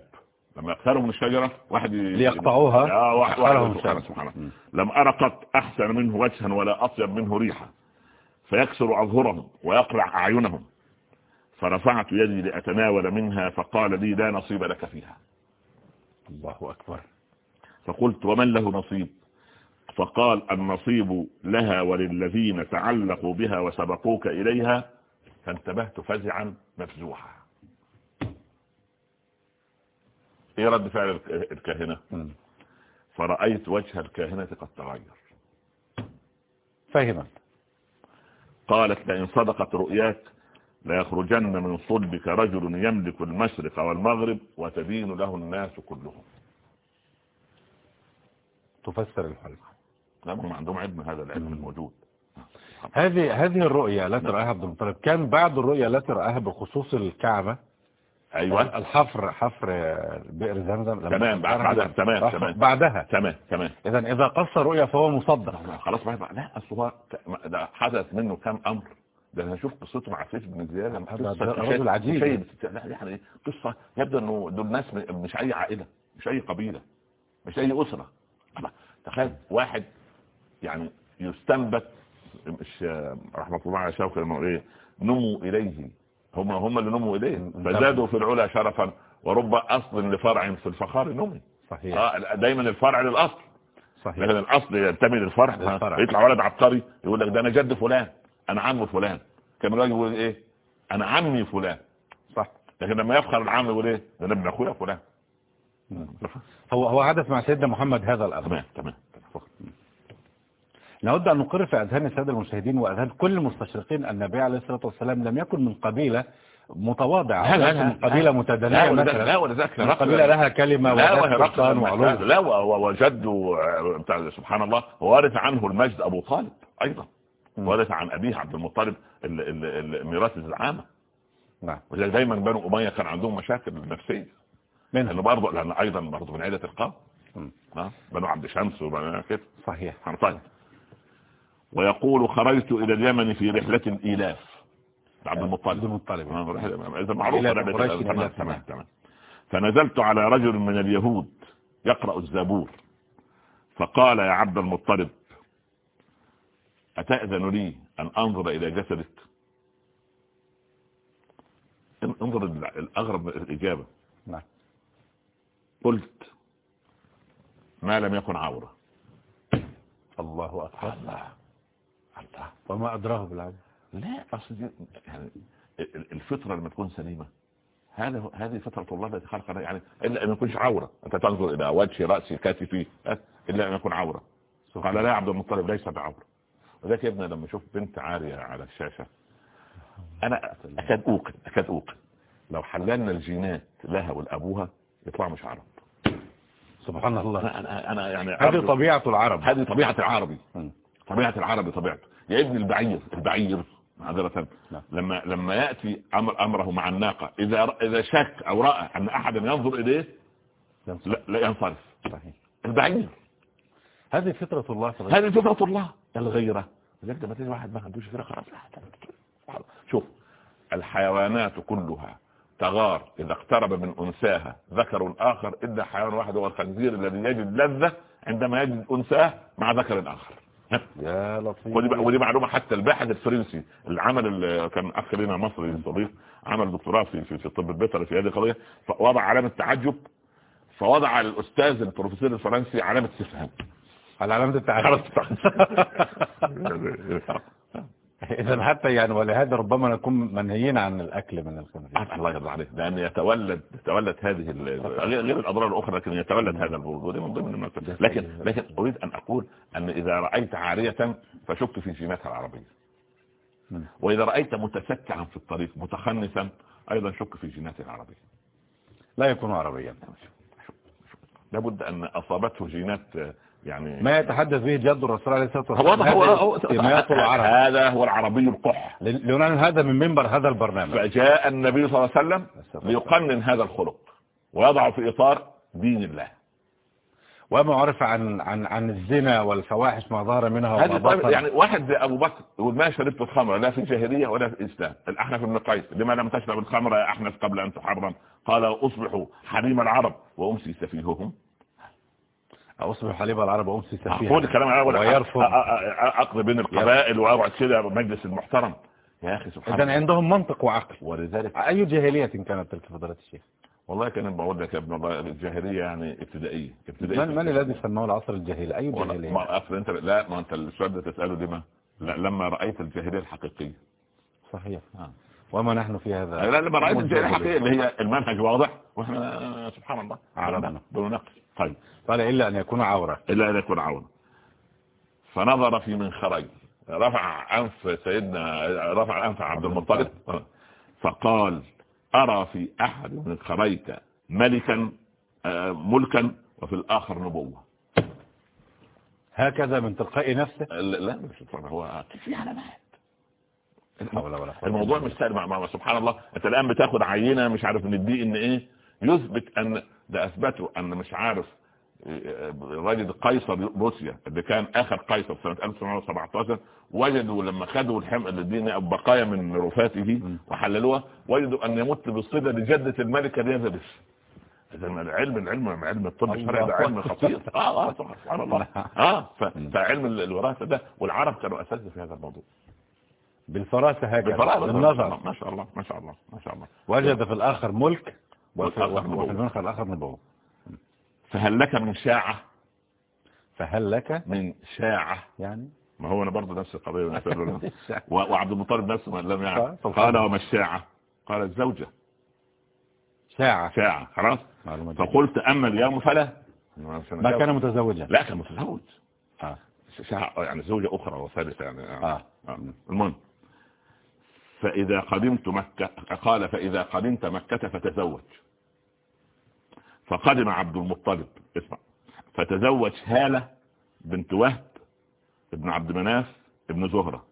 لما يقتربوا من الشجرة واحد ليقطعوها؟ آه واحد أخرهم شاب. سبحان الله. لم ارى قط أحسن منه وجها ولا أطيب منه ريحا. فيكسر أظهرهم ويقلع أعينهم. فرفعت يدي لأتناول منها فقال لي لا نصيب لك فيها. الله أكبر. فقلت ومن له نصيب؟ فقال النصيب لها وللذين تعلقوا بها وسبقوك إليها فانتبهت فزعا مفزوحا. إيه رد فعل الك- الكاهنة. فرأيت وجه الكاهنة قد تغير. فهمت. قالت لئن صدقت رؤياك لا يخرجن من صلبك رجل يملك المشرق والمغرب وتدين له الناس كلهم. تفسر الحلم لا هم عندهم علم هذا العلم الموجود. هذه هذه الرؤيا التي رآها عبد المطلب كان بعد الرؤيا التي رآها بخصوص الكعبة. أيوه. الحفر حفر بئر زمزم. تمام بعدها تمام حفر- تمام. بعدها. تمام تمام. إذا إذا قص رؤيا فهو مصدق. خلاص بقى بقى- لا أصل هو ده حدث منه كام أمر. ده أنا هشوف قصته مع سيف بن زياد رجل عجيب. لا يعني قصة يبدو إنه دول ناس مش أي عائلة مش أي قبيلة مش أي أسرة. تخيل واحد يعني يستنبت مش رحمة الله على شوكة انه إيه نموا إليه. هم هم اللي نموا إليه. فزادوا في العلا شرفا ورب أصل لفرع في الفخار نمي. صحيح. آه دايما الفرع للأصل. صحيح. لكن الأصل ينتمي للفرع. يطلع ولد عبقري يقول لك ده أنا جد فلان أنا عم فلان. كان الراجل يقول إيه؟ أنا عمي فلان. صح. لكن لما يفخر العم يقول إيه؟ ده أنا ابن أخويا فلان. هو هو حدث مع سيدنا محمد هذا الأمر. تمام تمام. نود أن نقر في أذهان السادة المشاهدين وأذهان كل المستشرقين أن النبي عليه الصلاة والسلام لم يكن من قبيلة متواضعة لا، لا،. من قبيلة لا متدنية مثلا. لا من هرقل- قبيلة لها كلمة وهرقل سلطان وعلو لا و- و- وجده آه، سبحان الله وارث عنه المجد أبو طالب أيضا. مم. وارث عن أبيه عبد المطلب ال- ال- ال- ميراث الزعامه نعم. ولذلك دايما بنو أمية كان عندهم مشاكل نفسية. منها لأنه برضه لأن أيضا برضه من عيله القوم. ها؟ بنو عبد شمس وبنو كده. صحيح. طيب. ويقول خرجت إلى اليمن في رحلة الايلاف عبد عبد المطلب. المطلب. آه، رحلة- إذا معروف رحلة الإيلاف. تمام تمام نعم. فنزلت على رجل من اليهود يقرأ الزبور. فقال يا عبد المطلب أتأذن لي أن أنظر إلى جسدك؟ إن- انظر ال- الأغرب الإجابة. نعم. قلت ما لم يكن عورة. الله أكبر. الله. وما أدراه بالعبد لا أصل يعني ال- ال- الفطرة لما تكون سليمة. هذا هذه فطرة الله التي خلقنا يعني إلا أن يكونش عورة. أنت تنظر إلى وجه رأسي كتفي؟ إلا أن يكون عورة. قال لا يا عبد المطلب ليس بعورة وذلك يا ابني لما أشوف بنت عارية على الشاشة أنا أكاد أوقن أكاد أوقن. لو حللنا الجينات لها ولأبوها يطلعوا مش عرب. سبحان الله. أنا أنا, يعني هذه. طبيعة العرب. هذه طبيعة العربي. طبيعة العربي طبيعته. يا ابن البعير البعير معذرة. نعم. لما لما يأتي أمر أمره مع الناقة إذا إذا شك أو رأى أن أحدا ينظر إليه لا, لا ينصرف. البعير. هذه فطرة الله هذه فطرة الله. الغيرة. لذلك لما تيجي واحد ما عندوش فكرة خلاص لا، شوف. الحيوانات كلها تغار. إذا اقترب من أنثاها ذكر آخر إلا حيوان واحد هو الخنزير الذي يجد لذة عندما يجد أنثاه مع ذكر آخر. يا لطيف. ودي, ودي معلومة حتى الباحث الفرنسي اللي عمل كان أخ لنا مصري صديق عمل دكتوراه في, في, في الطب البيطري في هذه القضية فوضع علامة تعجب فوضع الأستاذ البروفيسور الفرنسي علامة استفهام. على التعرف استفهام إذا حتى يعني ولهذا ربما نكون منهيين عن الأكل من الخنزير. الله يرضى عليك. لأن يتولد يتولد هذه غير الأضرار الأخرى لكن يتولد هذا البرود ودي من ضمن المسائل. لكن لكن أريد أن أقول أن إذا رأيت عارية فشك في جيناتها العربية. مم. وإذا رأيت متسكعا في الطريق متخنثا أيضا شك في جيناته العربية. لا يكون عربيا. لابد أن أصابته جينات يعني ما يتحدث به جد الرسول عليه سمات العرب. هذا هو العربي القح. لأن هذا من منبر هذا البرنامج. فجاء النبي صلى الله عليه وسلم ليقنن هذا الخلق ويضعه في إطار دين الله. وما عرف عن عن عن الزنا والفواحش ما ظهر منها وما بطن. يعني واحد زي أبو بكر يقول ما شربت الخمر لا في جاهليه ولا في الإسلام. الاحنف بن قيس لما لم تشرب الخمر يا احنف قبل أن تحرم؟ قال اصبح حريم العرب وأمسي سفيههم. أصبح حليب العرب وأمسي سفيها الكلام على أول ويرفض. أ- أ- أ- اقضي بين القبائل واقعد كده مجلس المحترم. يا أخي سبحان الله. عندهم منطق وعقل. ولذلك أي جاهلية كانت تلك فضيلة الشيخ والله كان بقول لك يا ابن الله الجاهلية يعني ابتدائية ابتدائية من, من الذي سماه العصر الجاهلي؟ أي ولا- جاهلية؟ ما أصل أنت لا ما أنت السؤال ده تسأله لما لا لما رأيت الجاهلية الحقيقية. صحيح. آه. وما نحن في هذا لا لما الجاهلية الجاهلية. الحقيقية اللي هي المنهج واضح وإحنا سبحان الله. عربنا. بنناقش طيب. قال إلا أن يكون عورة. إلا أن يكون عون فنظر في منخري رفع أنف سيدنا رفع أنف عبد المطلب. فقال أرى في أحد من خريت ملكا ملكا وفي الآخر نبوة. هكذا من تلقاء نفسه؟ لا لا مش هو في علامات الموضوع مش سهل مع- سبحان الله. أنت الآن بتاخد عينة مش عارف من الدي إن إيه. يثبت أن ده اثبته أن مش عارف راجل قيصر روسيا اللي كان آخر قيصر سنة 1917 وجدوا لما خدوا الحم الدي ان أو بقايا من رفاته وحللوها وجدوا أن يمت بالصله لجده الملكة اليزابيث إذا العلم العلم علم الطب الشرعي ده علم خطير. آه آه سبحان الله. آه فعلم الوراثة ده والعرب كانوا اساتذه في هذا الموضوع. بالفراسة هكذا. بالنظر. ما شاء الله ما شاء الله ما شاء الله. وجد في الآخر ملك والآخر الآخر نبوة. فهل لك من شاعة؟ فهل لك من شاعة. يعني؟ ما هو أنا برضه نفس القضية وعبد المطلب نفسه ما لم يعرف. قال. وما الشاعة قال الزوجة. ساعة شاعة. خلاص. فقلت أما اليوم فلا. ما كان متزوجا. لا كان متزوج. آه. شاعة. يعني زوجة أخرى وثالثة يعني. آه. آه. المهم. فإذا قدمت مكة قال فإذا قدمت مكة فتزوج. فقدم عبد المطلب اسمع فتزوج هالة بنت وهب ابن عبد مناف ابن زهرة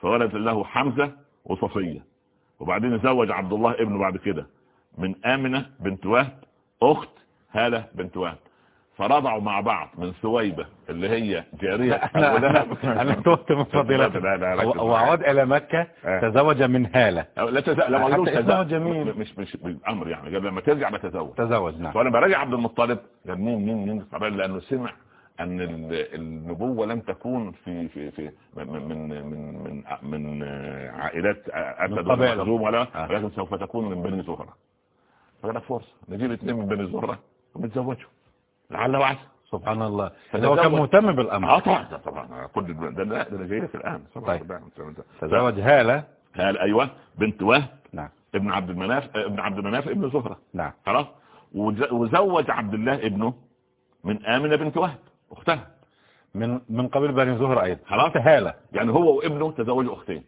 فولد له حمزة وصفية وبعدين زوج عبد الله ابنه بعد كده من آمنة بنت وهب أخت هالة بنت وهب. فرضعوا مع بعض من ثويبة اللي هي جارية أنا, أنا, تهت من فضيلتك. وعود إلى مكة آه. تزوج من هالة. لا تزوج لا ما تزوج. جميل. مش مش بالأمر يعني قال لما ترجع بتزوج. تزوج نعم. فلما رجع عبد المطلب قال مين مين مين؟ قال لأنه سمع أن ال- النبوة لم تكون في في في من من من من, عائلات اسد ولا آه. ولكن سوف تكون من بني زهرة. فقال لك فرصة نجيب اثنين من بني زهرة ونتزوجوا لعل وعسى. سبحان الله. تزوج. هو كان مهتم بالأمر. آه طبعا طبعا. كل ده ده أنا جاي لك الآن. طيب. تزوج هالة. قال أيوه. بنت وهب. نعم. ابن عبد المناف ابن عبد المناف ابن زهرة. نعم. خلاص؟ وز- وزوج عبد الله ابنه من آمنة بنت وهب أختها. من من قبيل بني زهرة أيضا. خلاص. هالة. يعني هو وابنه تزوجوا أختين.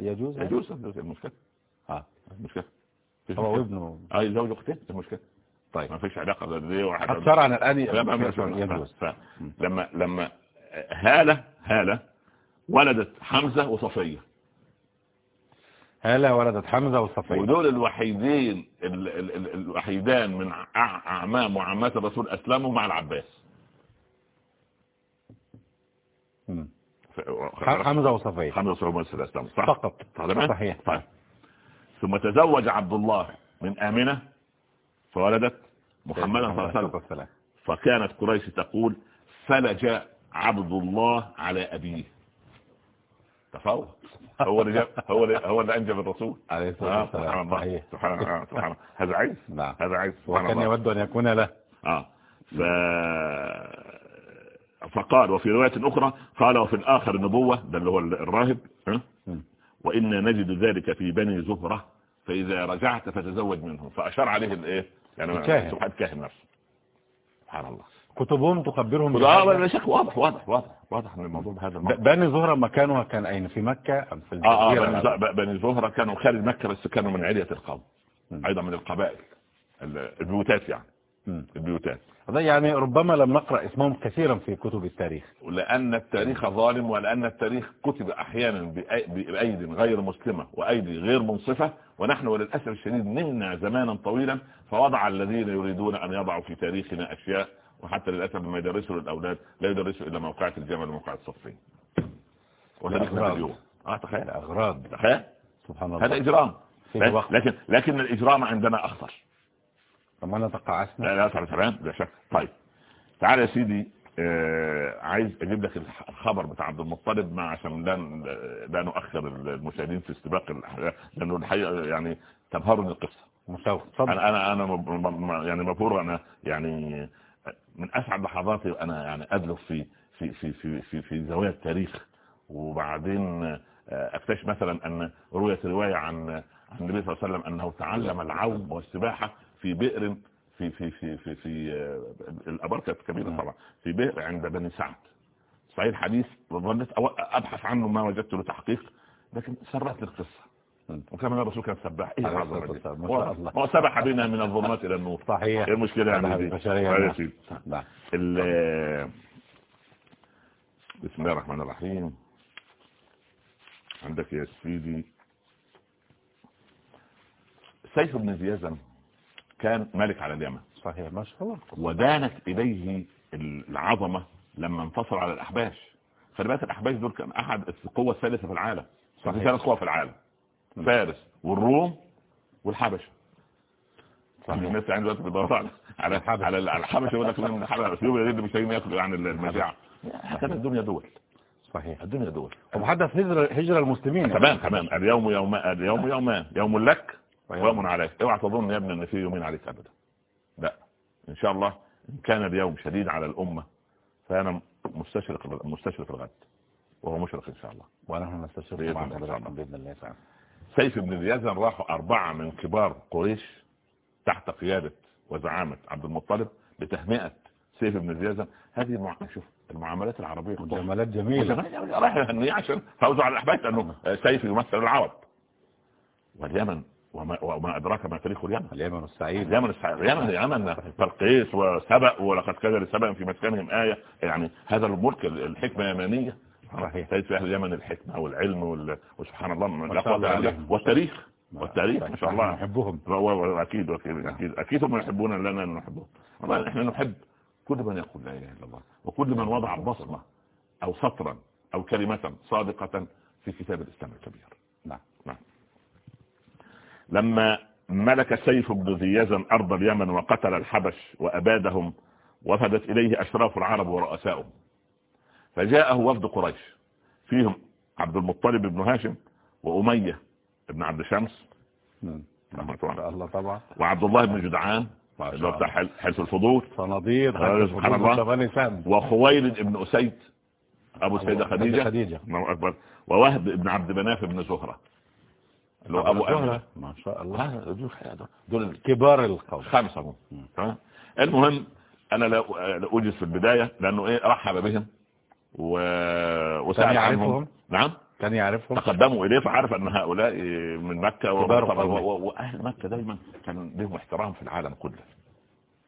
يجوز. يجوز المشكلة آه. المشكلة هو وابنه. آه يزوج أختين؟ المشكلة طيب ما فيش علاقة حتى شرعا الآن يجوز. لما لما هالة هالة ولدت حمزة وصفية. هالة ولدت حمزة وصفية. ودول الوحيدين ال- ال- ال- الوحيدان من أع- أعمام وعمات الرسول أسلموا مع العباس. حمزة وصفية. حمزة وصفية صح؟ فقط؟ صحيح. طيب. ثم تزوج عبد الله من آمنة فولدت محمدا صلى الله عليه وسلم. فكانت قريش تقول فلج عبد الله على أبيه. تفوق هو اللي جاب هو اللي هو اللي أنجب الرسول. عليه الصلاة آه، والسلام. صحيح. سبحان الله. سبحان الله. هذا عيب. نعم. هذا عيب. وكان يود أن يكون له. آه. ف... فقال وفي رواية أخرى قال وفي الآخر النبوة ده اللي هو الراهب؟ مم. وإنا نجد ذلك في بني زهرة فإذا رجعت فتزوج منهم. فأشار عليه الإيه يعني. سبحان الكاهن نفسه سبحان الله كتبهم تخبرهم لا بهذا. لا شك واضح واضح واضح واضح إن الموضوع بهذا الموضوع بني زهرة مكانها كان أين في مكة أم في آه آه الجزيرة بني زهرة كانوا خارج مكة بس كانوا من علية القوم. أيضا من القبائل ال- البيوتات يعني. البيوتات. هذا يعني ربما لم نقرأ اسمهم كثيرا في كتب التاريخ. لأن التاريخ ظالم ولأن التاريخ كتب أحيانا بأي- بأيدي غير مسلمة وأيدي غير منصفة. ونحن وللأسف الشديد نمنا زمانا طويلا فوضع الذين يريدون أن يضعوا في تاريخنا أشياء. وحتى للأسف لما يدرسوا للأولاد لا يدرسوا إلا موقعة الجمل وموقعة الصفين وتاريخنا. اليوم آه تخيل. الأغراض تخيل. سبحان الله. هذا إجرام. لكن لكن الإجرام عندنا أخطر. فما نتقاعسنا لا لا تعرف تمام لا شك. طيب تعالى يا سيدي آه عايز أجيب لك الخبر بتاع عبد المطلب مع عشان لا لا نؤخر المشاهدين في استباق الاحداث لأنه الحقيقة يعني تبهرني القصة. أنا أنا أنا يعني مبهور أنا يعني من أسعد لحظاتي أنا يعني أدلف في في في في في, في زوايا التاريخ. وبعدين آه، أكتشف مثلا أن رويت روايه عن عن النبي صلى الله عليه وسلم أنه تعلم العوم والسباحة في بئر في في في في, في آه، الأبار كانت كبيره طبعا في بئر عند بني سعد. صحيح الحديث أو- أبحث عنه ما وجدت له تحقيق لكن سرت لي القصة مم. وكمان الرسول كان سباح. إيه دي؟ شاء هو سبح بنا من الظلمات إلى النور. صحيح. إيه المشكلة يعني دي؟ طيب يا نعم. نعم. بسم الله الرحمن الرحيم. عندك يا سيدي. سيف بن زيازن كان ملك على اليمن. صحيح ما شاء الله ودانت إليه العظمة لما انتصر على الأحباش. خلي بالك الأحباش دول كان أحد القوة الثالثة في العالم. صحيح. ثلاث قوى في العالم. فارس والروم والحبشة. صحيح. الناس يعني دلوقتي بيدوروا على على. على الحبشة يقول لك من الحبشة. يوم يريد مش هيجي ياكل عن المجاعة هكذا الدنيا دول. صحيح. الدنيا دول. ومحدث هجرة هجرة المسلمين. تمام تمام. اليوم يوم اليوم يومان. يوم لك. ويوم عليك. اوعى تظن يا ابني إن في يومين عليك ابدا. لا. إن شاء الله إن كان اليوم شديد على الأمة فأنا مستشرق مستشرق الغد. وهو مشرق إن شاء الله. ونحن نستشرف بإذن مع الله. تعالى سيف بن زيازن راحوا أربعة من كبار قريش تحت قيادة وزعامة عبد المطلب لتهنئة سيف بن زيازن هذه المع... شوف المعاملات العربية خطوة. جمالات جميلة. راح يهنيه عشان فوزوا على الاحباش لأنه سيف يمثل العرب. واليمن وما, وما أدراك ما تاريخ اليمن. اليمن السعيد اليمن السعيد اليمن اليمن ترقيس وسبأ ولقد كان لسبأ في مسكنهم آية. يعني هذا الملك الحكمة يمانية صحيح. تجد في أهل اليمن الحكمة والعلم وال... وسبحان الله. والتاريخ. والتاريخ ما شاء الله. نحبهم. أكيد أكيد أكيد. هم يحبون لنا نحبهم. والله إحنا نحب. كل من يقول لا إله إلا الله. وكل من وضع بصمة أو سطرا أو كلمة صادقة في كتاب الإسلام الكبير. لما ملك سيف بن زيازن أرض اليمن وقتل الحبش وأبادهم وفدت إليه أشراف العرب ورؤساؤهم. فجاءه وفد قريش. فيهم عبد المطلب بن هاشم وأمية بن عبد شمس ما الله. طبعا. وعبد الله بن جدعان اللي بتاع حلف الفضول. خمسة سبحان الله. وخويلد بن أسيد أبو السيدة خديجة. خديجة. ووهب بن عبد مناف بن زهرة. اللي هو أبو أمر زهرة. ما شاء الله. دول كبار القوم. خمسة هم تمام؟ المهم أنا لا اوجز في البداية لأنه إيه رحب بهم و... وسأل كان عنهم؟ نعم. كان يعرفهم؟ تقدموا إليه فعرف أن هؤلاء من. و... وأهل مكة دايما كان لهم احترام في العالم كله.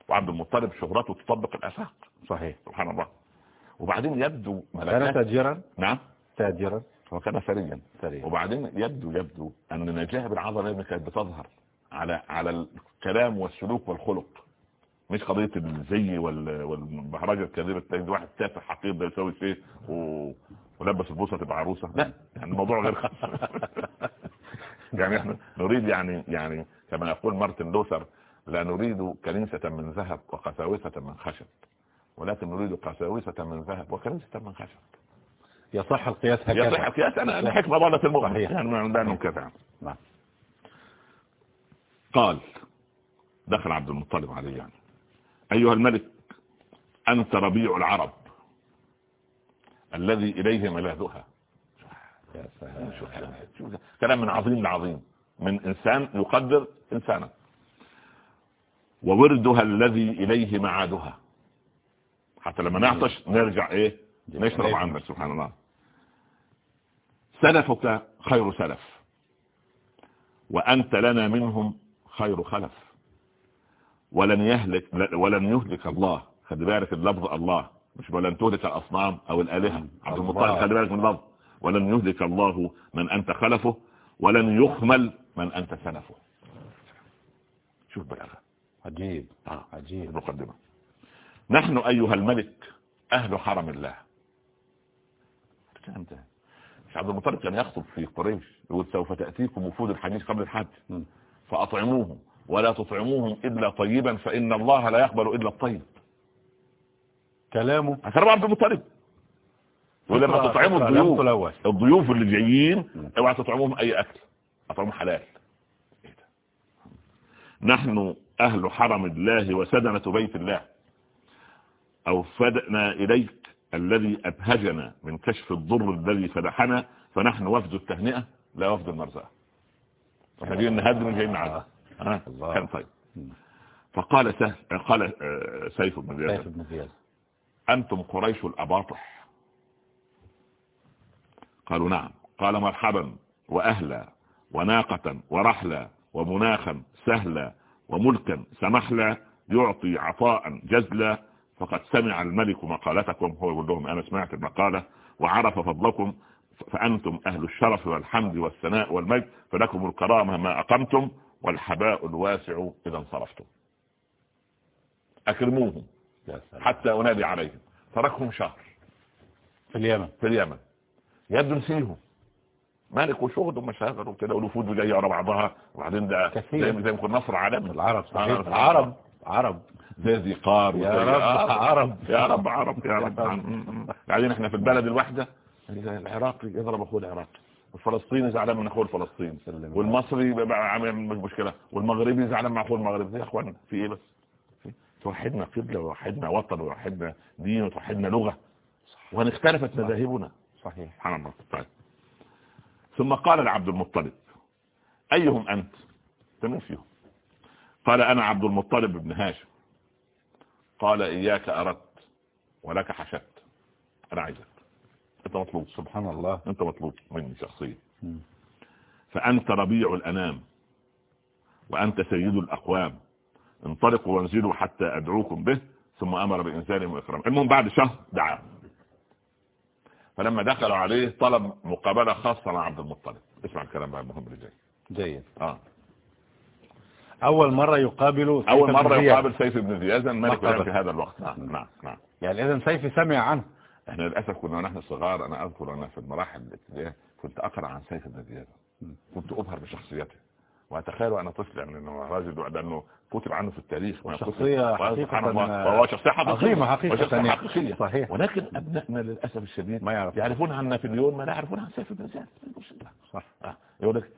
وعبد المطلب شهرته تطبق الافاق صحيح. سبحان الله. وبعدين يبدو كان ملكات تاجرا؟ نعم. تاجرا. هو كان ثريا وبعدين يبدو يبدو أن نجاح دي كانت بتظهر على على الكلام والسلوك والخلق. مش قضية الزي وال- والبهرجه الكاذبه تلاقي واحد تافه حقير ده يسوي شيء و... ولبس البوصة تبقى عروسة. لا يعني الموضوع غير يعني إحنا نريد يعني يعني كما يقول مارتن لوثر لا نريد كنيسة من ذهب وقساوسة من خشب ولكن نريد قساوسة من ذهب وكنيسة من خشب. يصح القياس هكذا. يصح القياس. حكمه ضاله المؤمن صحيح. يعني ما عندنا كذا. نعم. قال دخل عبد المطلب عليه يعني أيها الملك أنت ربيع العرب الذي إليه ملاذها. يا سلام. شوف كلام- من عظيم لعظيم. من إنسان يقدر إنسانا. ووردها الذي إليه معادها. حتى لما نعطش نرجع إيه؟ نشرب عنك سبحان الله. سلفك خير سلف وأنت لنا منهم خير خلف. ولن يهلك ولن يهلك الله. خلي بالك اللفظ الله مش ولن تهلك الأصنام أو الآلهة. عبد المطلب. خلي بالك من اللفظ. ولن يهلك الله من أنت خلفه ولن يخمل من أنت سلفه. شوف بلاغة عجيب. آه. عجيب. المقدمة. نحن أيها الملك أهل حرم الله. الكلام ده مش عبد المطلب كان يخطب في قريش يقول سوف تأتيكم وفود الحديث قبل الحج مم. فأطعموهم ولا تطعموهم إلا طيبا فإن الله لا يقبل إلا الطيب. كلامه. هكذا عبد المطلب. ولما تطعموا الضيوف. الضيوف اللي جايين. اوعى تطعموهم أي أكل. اطعمهم حلال. إيه؟ نحن أهل حرم الله وسدنة بيت الله. اوفدنا إليك الذي أبهجنا من كشف الضر الذي فدحنا فنحن وفد التهنئة لا وفد المرزقة. إحنا جايين نهدم جايين نعذب. كان طيب. فقال سهل قال آه، سيف بن زياد. سيف بن زياد. أنتم قريش الأباطح؟ قالوا نعم. قال مرحبا وأهلا وناقة ورحلا ومناخا سهلا وملكا سمحلا يعطي عطاء جزلا فقد سمع الملك مقالتكم هو يقول لهم أنا سمعت المقالة وعرف فضلكم فأنتم أهل الشرف والحمد والثناء والمجد فلكم الكرامة ما أقمتم والحباء الواسع إذا انصرفتم. أكرموهم حتى أنادي عليهم. تركهم شهر. في اليمن. في اليمن. يبدو نسيهم. مالك وشهد ومشاغل وكده والوفود جاية ورا بعضها وبعدين ده كثير. زي زي ما يكون نصر عالمي. العرب صحيح. آه، العرب عرب ذي قار يا وزي- رب. آه، عرب. يا رب عرب يا رب. بعدين إحنا في البلد الواحدة العراقي يضرب أخوه العراقي الفلسطيني زعلان من أخوه الفلسطيني. والمصري عامل مش مشكلة. والمغربي زعلان مع أخوه المغربي. يا اخوانا في إيه بس؟ توحدنا قبلة ووحدنا وطن ووحدنا دين وتوحدنا لغة. وان اختلفت مذاهبنا. صحيح. سبحان الله. طيب. ثم قال لعبد المطلب أيهم أنت؟ تمن فيهم. قال أنا عبد المطلب بن هاشم. قال إياك أردت ولك حشدت. أنا عايزك. أنت مطلوب. سبحان الله. أنت مطلوب. مني شخصيا. فأنت ربيع الأنام. وأنت سيد الأقوام. انطلقوا وانزلوا حتى أدعوكم به ثم أمر بإنزالهم وإكرامهم. المهم بعد شهر دعاهم فلما دخلوا عليه طلب مقابلة خاصة مع عبد المطلب. اسمع الكلام بقى المهم اللي جاي جيد. آه. أول مرة يقابل سيف أول مرة. يقابل سيف بن زياد ملك مقابل. اليمن في هذا الوقت. نعم نعم نعم. يعني إذا سيف سمع عنه. إحنا للأسف كنا نحن صغار أنا أذكر أنا في المراحل الابتدائية كنت أقرأ عن سيف بن زياد. كنت أبهر بشخصيته. وأتخيل وأنا طفل يعني إنه راجل لأنه كتب عنه في التاريخ. الله. حقيقة فهو شخصية عظيمة حقيقة. حقيقية. صحيح. ولكن أبنائنا للأسف الشديد ما يعرف يعرفون عن نابليون ما لا يعرفون عن سيف بن زياد. صح. آه. يقول لك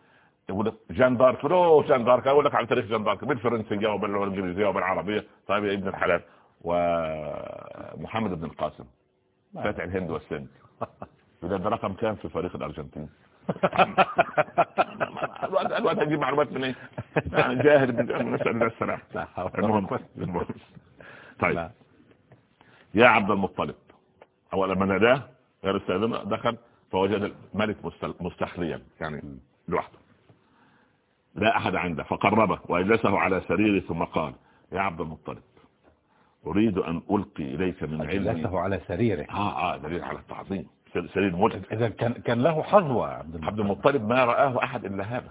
يقول لك جان دارك لو جان دارك أقول لك عن تاريخ جان دارك بالفرنسيه وبالانجليزيه وبالعربية طيب يا ابن الحلال. ومحمد بن القاسم. فاتح الهند والسند. ده رقم كام في فريق الأرجنتين؟ الوقت الوقت هجيب معلومات من إيه يعني جاهل من نسال الله السلام المهم. المهم. طيب. لا. يا عبد المطلب أول لما ناداه غير استاذنه دخل فوجد الملك مستحليا يعني لوحده. لا أحد عنده فقربه وأجلسه على سريره ثم قال يا عبد المطلب أريد أن ألقي إليك من علمي. أجلسه على سريره. آه آه دليل على التعظيم. سر- سرير ملك إذا كان كان له حظوة عبد عبد المطلب المطلب ما رآه أحد إلا هذا.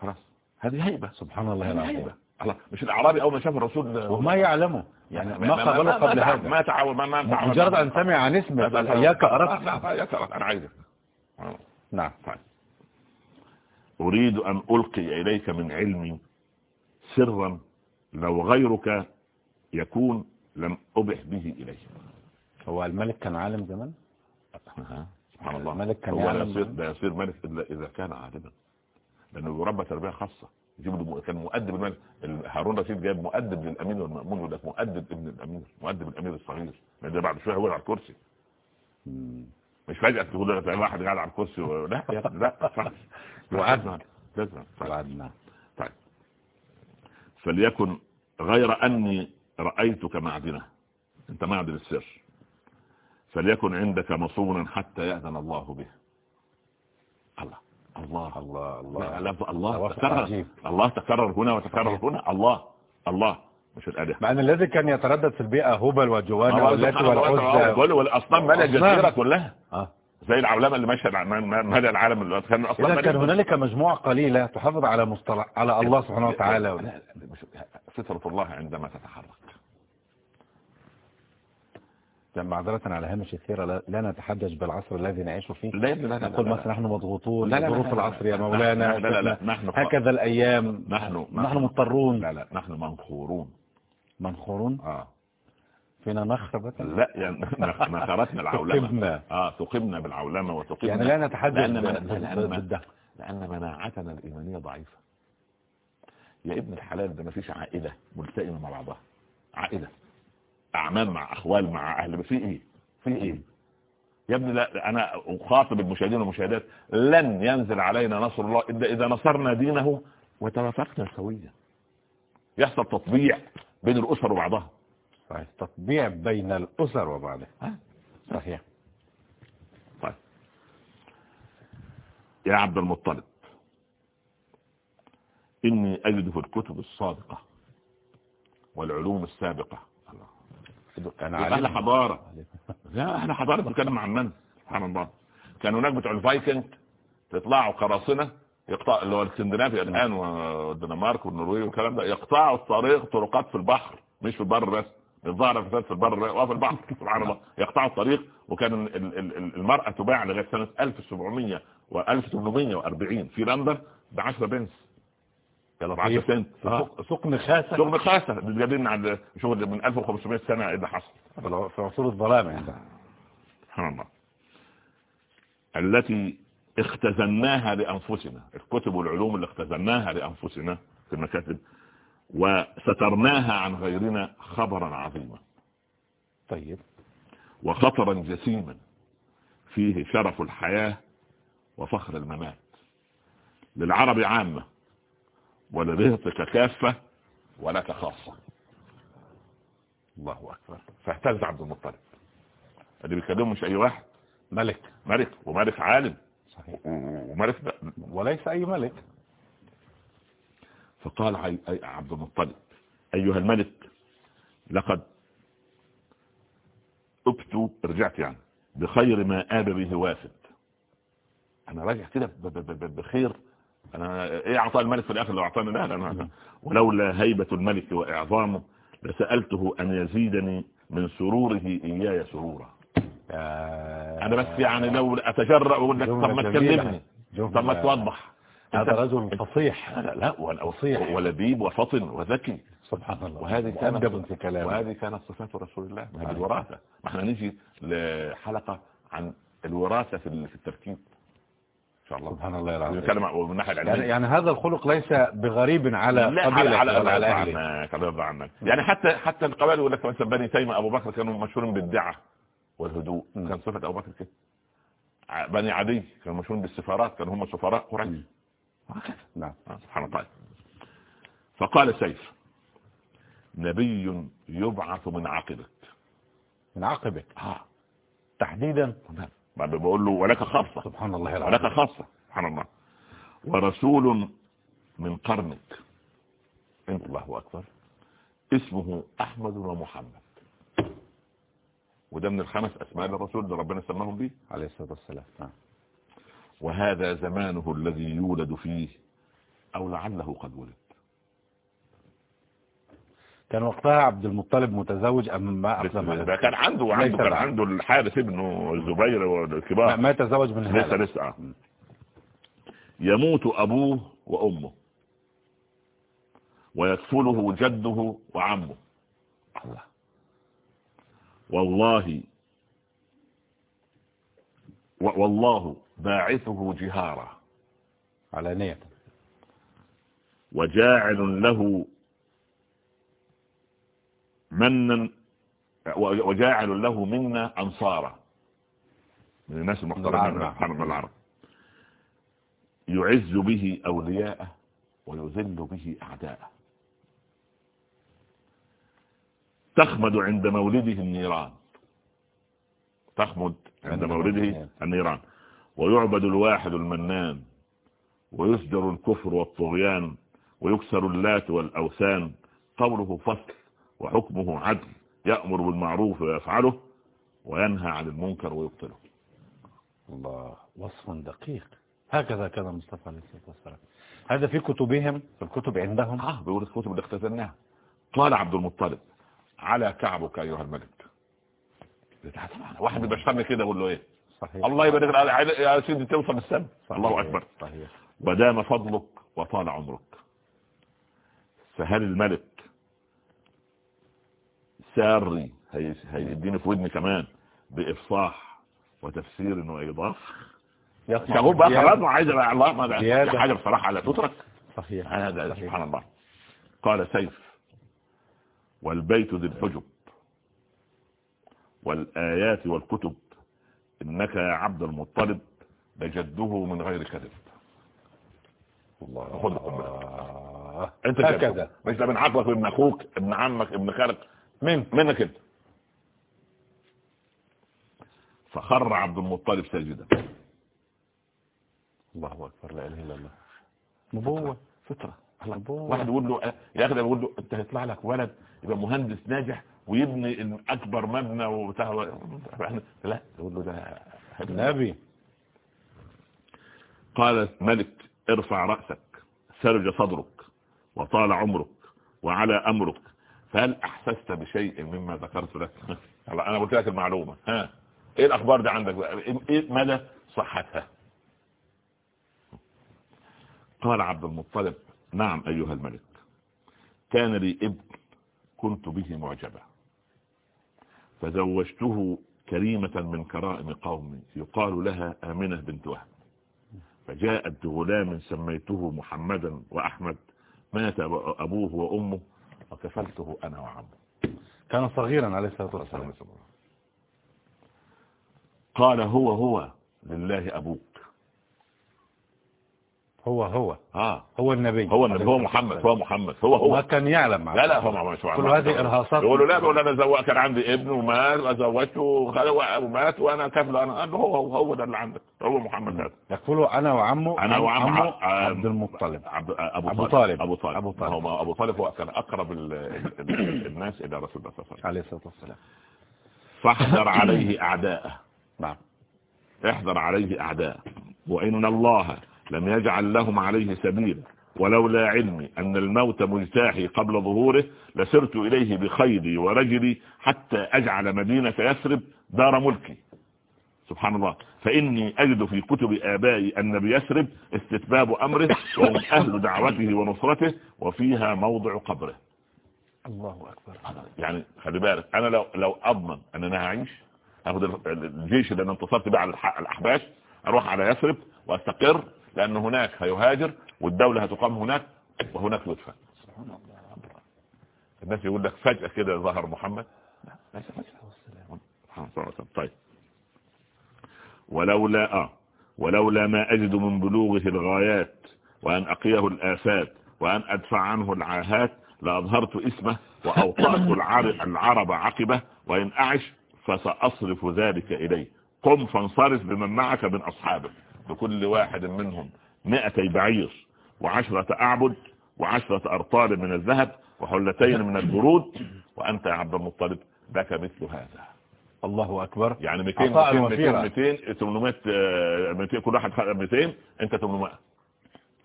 خلاص. هذه هيبة. سبحان الله العظيم مش الأعرابي اول ما شاف الرسول؟ وما يعلمه. يعني ما قبله قبل هذا. ما تعاون ما ما تعاون. مجرد أن سمع عن اسمه إياك أردت لا اياك اردت أنا عايزك. آه. نعم. طيب. أريد أن ألقي إليك من علمي سرا لو غيرك يكون لم أبح به إليه هو الملك كان عالم زمان. سبحان الله. الملك كان هو لا يصير, لا يصير ملك إلا إذا كان عالما. لأنه يربى تربية خاصة. يجيب كان مؤدب الملك. ال- هارون رشيد جايب مؤدب للأمين والمأمون لك مؤدب ابن الأمير. مؤدب الأمير الصغير. ده بعد شوية هو على الكرسي. مش فجأة تقول لك واحد قاعد على الكرسي. لا لا وعدنا. طيب. وعدنا طيب فليكن غير أني رأيتك معدنة أنت معدن السر فليكن عندك مصونا حتى يأذن الله به الله الله الله الله الله تكرر. الله تكرر هنا وتكرر. هنا الله الله مش الآلهة مع أن الذي كان يتردد في البيئة هبل وجوانا واللات بقول والأصنام أصنام. الجزيرة كلها آه. زي العولمة اللي ماشية مدى العالم اللي كان أصنام إذا كان هنالك مجموعة قليلة تحافظ على مصطلح على الله سبحانه وتعالى لا، لا، فطرة الله عندما تتحرك معذرة على هامش السيرة لا, لا نتحجج بالعصر الذي نعيش فيه لا لا لا نقول لا، مثلا نحن مضغوطون ظروف العصر يا لا، مولانا لا، لا، لا، نحن هكذا الأيام نحن نحن مضطرون لا لا نحن منخورون منخورون آه فينا نخرة لا يعني نخ- نخرتنا العولمة. آه تقمنا بالعولمة وتقمنا يعني لا نتحدث لأن, من... لأن, مناعتنا الإيمانية ضعيفة. يا ابن الحلال ده مفيش عائلة ملتئمة مع بعضها. عائلة. أعمام مع أخوال مع أهل. في إيه؟ في إيه؟ يا ابني لا أنا أخاطب المشاهدين والمشاهدات. لن ينزل علينا نصر الله إلا إذا نصرنا دينه وتوافقنا سويا. يحصل تطبيع بين الأسر وبعضها. صحيح تطبيع بين الأسر وبعضها ها؟ صحيح. طيب. يا عبد المطلب إني أجد في الكتب الصادقة والعلوم السابقة. أنا أهل. حضارة. لا أهل حضارة بتتكلم عن من؟ سبحان الله. كان هناك بتوع الفايكنج يطلعوا قراصنة يقطع اللي هو الاسكندنافيا الآن والدنمارك والنرويج والكلام ده يقطعوا الطريق طرقات في البحر مش في البر بس. الظاهر فساد في البر وفي البحر سبحان الله يقطعوا الطريق وكان ال- ال- ال- المرأة تباع لغاية سنة 1700 و 1840 في لندن ب 10 بنس يلا ب 10 سنت آه. سوق نخاسة شغل خاصة جايبين عند شغل من 1500 سنة اللي حصل. في عصور الظلام يعني. سبحان الله. التي اختزناها لأنفسنا. الكتب والعلوم اللي اختزناها لأنفسنا في المكاتب وسترناها عن غيرنا خبرا عظيما. طيب. وخطرا جسيما. فيه شرف الحياة وفخر الممات. للعرب عامة ولرهطك كافة ولك خاصة. الله أكبر. فاهتز عبد المطلب. اللي بيكلمه مش أي واحد. ملك. ملك وملك عالم. صحيح. وملك ده وليس أي ملك. فقال عبد المطلب أيها الملك لقد أبت رجعت يعني بخير ما آب به وافد. أنا راجع كده بخير. أنا إيه أعطاه الملك في الآخر؟ لو أعطاني لا لا أنا ولولا هيبة الملك وإعظامه لسألته أن يزيدني من سروره إياي سرورا. يا- أنا بس يعني لو أتجرأ وأقول لك طب ما. تكلمني. طب ما توضح. هذا رجل فصيح. لا لا فصيح. ولبيب وفطن وذكي. سبحان الله. وهذه كانت في كلامه. وهذه كانت صفات رسول الله. عليه الوراثة. ما إحنا نيجي لحلقة عن الوراثة في ال- في التركيب إن شاء الله. سبحان الله العظيم نتكلم من الناحية يعني, العلمية. يعني هذا الخلق ليس بغريب على لا قبيلة على ولا على على أهله. عنك يعني حتى حتى القبائل يقول لك مثلا بني تيمة أبو بكر كانوا مشهورين بالدعة والهدوء. كان صفة أبو بكر كده. بني عدي كانوا مشهورين بالسفارات كانوا هم سفراء قريش. نعم. آه، سبحان الله. فقال سيف نبي يبعث من عقبك. من عقبك؟ آه. تحديدا؟ ما بقول له ولك خاصة. سبحان الله ولك العظيم خاصة. سبحان الله. ورسول من قرنك. انت الله أكبر. اسمه أحمد ومحمد وده من الخمس أسماء للرسول اللي ربنا سماهم به عليه الصلاة والسلام. نعم. وهذا زمانه الذي يولد فيه أو لعله قد ولد. كان وقتها عبد المطلب متزوج أم ما أقدم ده كان عنده عنده كان. عنده الحارث ابنه الزبير والكبار. ما تزوج من لسه هذا. لسه. آه. يموت أبوه وأمه. ويكفله جده وعمه. الله. والله. والله باعثه جهارا. علانية وجاعل له منا وجاعل له منا أنصارا. من الناس. المحترمين من العرب. يعز به أولياءه ويذل به أعداءه. تخمد عند مولده النيران. تخمد عند مولده. النيران. ويعبد الواحد المنان ويسجر الكفر والطغيان ويكسر اللات والأوثان قوله فصل وحكمه عدل يأمر بالمعروف ويفعله وينهى عن المنكر ويبطله. الله وصف دقيق. هكذا كان المصطفى عليه الصلاة والسلام. هذا في كتبهم في الكتب عندهم. آه بيقول الكتب اللي اختزلناها. قال عبد المطلب على كعبك أيها الملك. طبعا واحد بيبشرني كده أقول له إيه؟ صحيح. الله يبارك يا سيدي توصل صحيح. الله أكبر. صحيح. ودام فضلك وطال عمرك فهل الملك ساري هي- هيديني في ودني كمان بإفصاح وتفسير وايضاح يطمع شغول بقى. خلاص ما عايز الله ما حاجة بصراحة على تترك صحيح هذا. سبحان الله. قال سيف والبيت ذي الحجب والآيات والكتب إنك يا عبد المطلب لجده من غير كذب. الله خد. آه. أنت هكذا. كده. مش ده من عقلك ابن أخوك ابن عمك ابن خالك. من منك أنت. فخر عبد المطلب ساجدا. الله أكبر لا إله إلا الله. نبوة فطرة. واحد يقول له يا أخي يقول له أنت هيطلع لك ولد يبقى مهندس ناجح ويبني أكبر مبنى وبتاع. لا يقول له ده نبي قال الملك ارفع رأسك سرج صدرك وطال عمرك وعلى أمرك. فهل أحسست بشيء مما ذكرت لك؟ أنا قلت لك المعلومة. ها. إيه الأخبار دي عندك؟ بقى إيه مدى صحتها؟ قال عبد المطلب نعم أيها الملك كان لي ابن كنت به معجبة فزوجته كريمة من كرائم قومي يقال لها آمنة بنت وهب. فجاءت بغلام سميته محمدا وأحمد مات أبوه وأمه وكفلته أنا وعمه. كان صغيرا عليه الصلاة والسلام. قال هو هو لله أبوك. هو هو. آه. هو النبي. هو النبي. هو محمد هو محمد. هو هو. ما كان يعلم لا لا هو مش كل هذه إرهاصات. يقولوا لا يقول أنا زوج كان عندي ابن ومات وزوجته ومات وأنا كفل أنا قال هو هو هو ده اللي عندك. هو محمد هذا. يقولوا أنا وعمه أنا وعمه عبد المطلب. عبد أبو, طالب. أبو طالب. أبو طالب. هو أبو طالب هو كان أقرب ال... ال... الناس إلى رسول الله صلى الله عليه وسلم. عليه الصلاة والسلام. فاحذر عليه أعداءه. نعم. احذر عليه أعداءه. وإن الله لم يجعل لهم عليه سبيل ولولا علمي أن الموت مجتاحي قبل ظهوره لسرت إليه بخيلي ورجلي حتى أجعل مدينة يثرب دار ملكي. سبحان الله. فإني أجد في كتب آبائي أن بيثرب استتباب أمره وهم أهل دعوته ونصرته وفيها موضع قبره. الله أكبر. يعني خلي بالك أنا لو, لو أضمن أن أنا هعيش أخذ الجيش اللي أنا انتصرت به على الأحباش أروح على يثرب وأستقر لأن هناك هيهاجر والدولة هتقام هناك وهناك يدفن. الناس يقول لك فجأة كده ظهر محمد. ليس فجأة. طيب. ولولا آه. ولولا ما أجد من بلوغه الغايات وأن أقيه الآفات وأن أدفع عنه العاهات لأظهرت اسمه وأوطأت العرب عقبه وإن أعش فسأصرف ذلك إليه. قم فانصرف بمن معك من أصحابك. لكل واحد منهم مئتي بعير وعشرة أعبد وعشرة أرطال من الذهب وحلتين من البرود. وأنت يا عبد المطلب لك مثل هذا. الله أكبر. يعني 200 200 200 800 200 كل واحد 200 أنت 800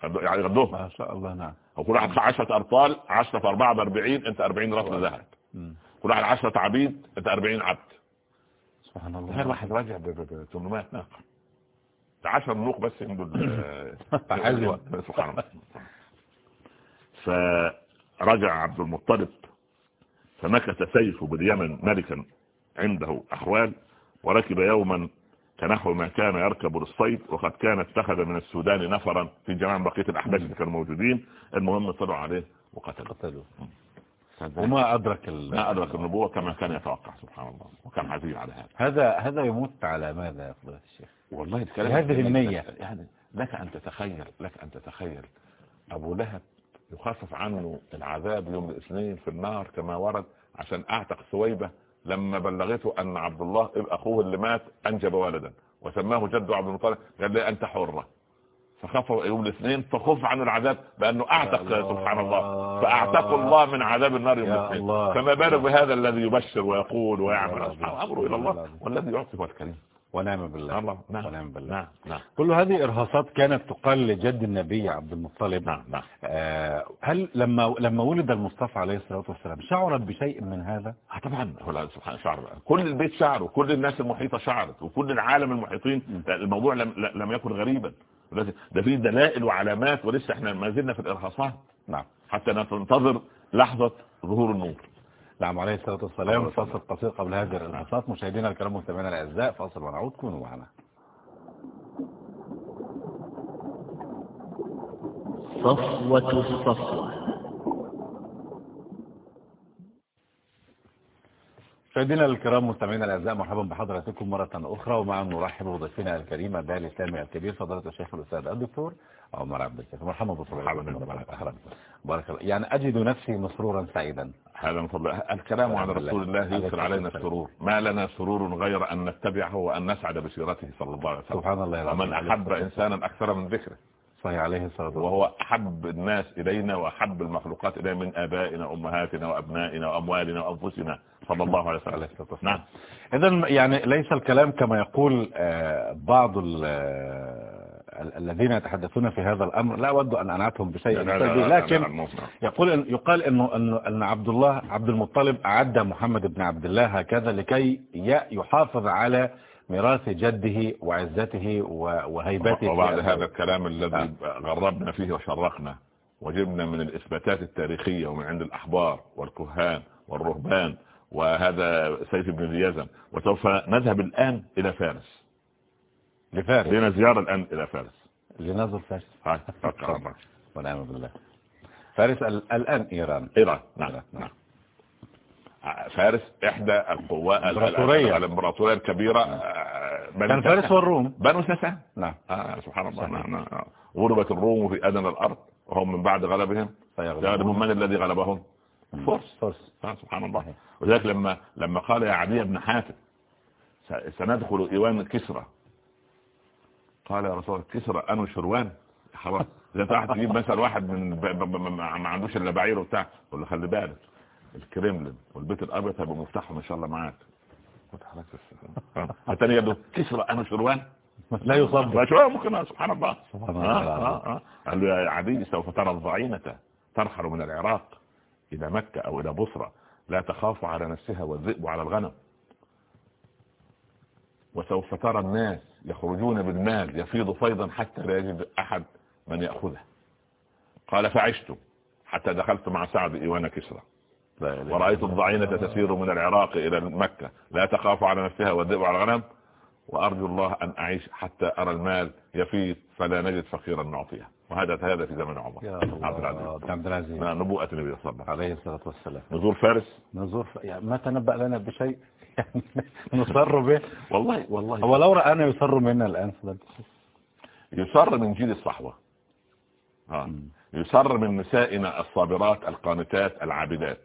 يعني غدوهم ما شاء الله نعم. وكل واحد 10 أرطال 10 في 4 ب 40 أنت 40 رطل ذهب. كل واحد 10 عبيد أنت 40 عبد. سبحان الله. غير واحد راجع ب 800 ناقة 10 نوق بس عنده سبحان الله. فرجع عبد المطلب فمكث سيفه باليمن ملكا عنده أحوال وركب يوما كنحو ما كان يركب للصيد وقد كان اتخذ من السودان نفرا في جميع بقية الأحداث اللي كانوا موجودين. المهم طلعوا عليه وقتلوا قتلوا وما أدرك ما أدرك النبوة كما كان يتوقع سبحان الله. وكان عزيز على هذا. هذا هذا يموت على ماذا يا فضيلة الشيخ؟ والله الكلام هذه النية. يعني لك أن تتخيل لك أن تتخيل. أبو لهب يخفف عنه العذاب يوم الاثنين في النار كما ورد عشان أعتق ثويبة لما بلغته أن عبد الله أخوه اللي مات أنجب ولدا وسماه جده عبد المطلب قال لي أنت حرة. فخاف يوم الاثنين فخف عن العذاب بأنه أعتق سبحان الله. فأعتق الله من عذاب النار يوم الاثنين. فما بالك بهذا الذي يبشر ويقول ويعمل. أمره إلى الله والذي يعطي الكريم. ونعم بالله. الله. نعم. ونعم بالله. نعم. نعم. كل هذه إرهاصات كانت تقال لجد النبي عبد المطلب. نعم. نعم. آه هل لما لما ولد المصطفى عليه الصلاة والسلام شعرت بشيء من هذا؟ آه طبعا. هو سبحان شعر. كل البيت شعر وكل الناس المحيطة شعرت. وكل العالم المحيطين. الموضوع لم, لم يكن غريبا. ده فيه دلائل وعلامات ولسه إحنا ما زلنا في الإرهاصات. نعم. حتى ننتظر لحظة ظهور النور. نعم عليه الصلاة والسلام. فاصل قصير قبل هذه الانبساط مشاهدينا الكرام مستمعينا الأعزاء فاصل ونعود. كونوا معنا. صفوة الصفوة. مشاهدينا الكرام مستمعينا الأعزاء مرحبا بحضراتكم مرة أخرى. ومع نرحب بضيفنا الكريم الداعي الإسلامي الكبير فضيلة الشيخ الأستاذ الدكتور عمر عبد الشافي مرحبا بكم بارك الله. يعني أجد نفسي مسرورا سعيدا. هذا من فضل الكلام عن رسول الله يدخل علينا السرور. ما لنا سرور غير أن نتبعه وأن نسعد بسيرته صلى الله عليه وسلم. سبحان الله ومن أحب إنسانا أكثر من ذكره. صحيح عليه الصلاة والسلام. وهو أحب الناس إلينا وأحب المخلوقات إلينا من آبائنا وأمهاتنا وأبنائنا وأموالنا وأنفسنا. صلى الله عليه عليه وسلم. والسلام نعم. إذا يعني ليس الكلام كما يقول آه، بعض آه، ال- الذين يتحدثون في هذا الأمر. لا أود أن أنعتهم بشيء لا- لا- لا- لكن يقول إن يقال إنه إن عبد الله عبد المطلب أعد محمد بن عبد الله هكذا لكي يحافظ على ميراث جده وعزته وهيبته. وبعد هذا الدولة. الكلام الذي غربنا فيه وشرقنا وجبنا من الإثباتات التاريخية ومن عند الأحبار والكهان والرهبان وهذا سيف بن اليزن وسوف نذهب الآن إلى فارس. لفارس. لنا زيارة الآن إلى فارس. لنزل فارس. هاي. ونعم بالله. فارس ال- الآن إيران. إيران. نعم. نعم. نعم. فارس إحدى القوات إمبراطورية. الإمبراطورية. الكبيرة آه، بني كان فارس. والروم. بنو سسا نعم. آه سبحان الله. نعم نعم. آه. غلبت الروم في أدنى الأرض وهم من بعد غلبهم. غلبهم من الذي غلبهم؟ فرس فرس آه سبحان الله. وذلك لما لما قال يا عدي بن حاتم سندخل إيوان كسرى. قال يا رسول الله كسرى أنا شروان خلاص. إذا أنت واحد تجيب مثلا واحد من. ما عندوش إلا بعير وبتاع. قول له خلي بالك الكريملين والبيت الأبيض هيبقى مفتاحهم إن شاء الله معاك. آه. الثاني له كسرى أنا شروان لا شوية ممكن سبحان الله. سبحان آه الله. آه آه. قال له يا عدي سوف ترى الضعينة ترحل من العراق. إلى مكة أو إلى بصرة لا تخاف على نفسها والذئب على الغنم. وسوف ترى الناس يخرجون بالمال يفيض فيضا حتى لا يجد أحد من يأخذه. قال فعشت حتى دخلت مع سعد إيوان كسرى. ورأيت الضعينة تسير من العراق إلى مكة. لا تخاف على نفسها والذئب على الغنم. وأرجو الله أن أعيش حتى أرى المال يفيض فلا نجد فقيرا نعطيه وهذا هذا في زمن عمر. يا عبد العزيز. عبد العزيز. نعم، نبوءة النبي صلى الله عليه وسلم. عليه الصلاة والسلام. نزور فارس. نزور ف- يعني ما تنبأ لنا بشيء؟ يعني نصر به. والله والله. هو لو رأنا يسر منا الآن يسر من جيل الصحوة. آه. يسر من نسائنا الصابرات القانتات العابدات.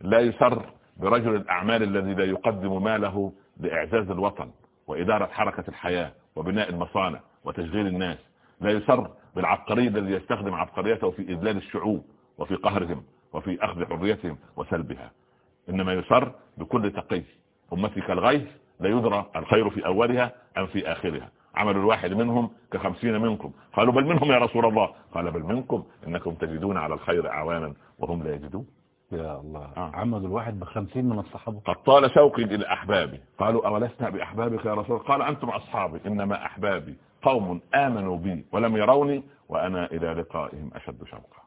لا يسر برجل الأعمال الذي لا يقدم ماله لإعزاز الوطن. وإدارة حركة الحياة وبناء المصانع وتشغيل الناس لا يسر بالعبقري الذي يستخدم عبقريته في إذلال الشعوب وفي قهرهم وفي أخذ حريتهم وسلبها. إنما يسر بكل تقي. أمتي كالغيث لا يدرى الخير في أولها أم في آخرها. عمل الواحد منهم كخمسين منكم. قالوا بل منهم يا رسول الله. قال بل منكم إنكم تجدون على الخير أعوانا وهم لا يجدون. يا الله. آه. عمد الواحد بخمسين من الصحابة. قد طال شوقي إلى أحبابي. قالوا أولسنا بأحبابك يا رسول قال أنتم أصحابي. إنما أحبابي قوم آمنوا بي ولم يروني وأنا إلى لقائهم أشد شوقا.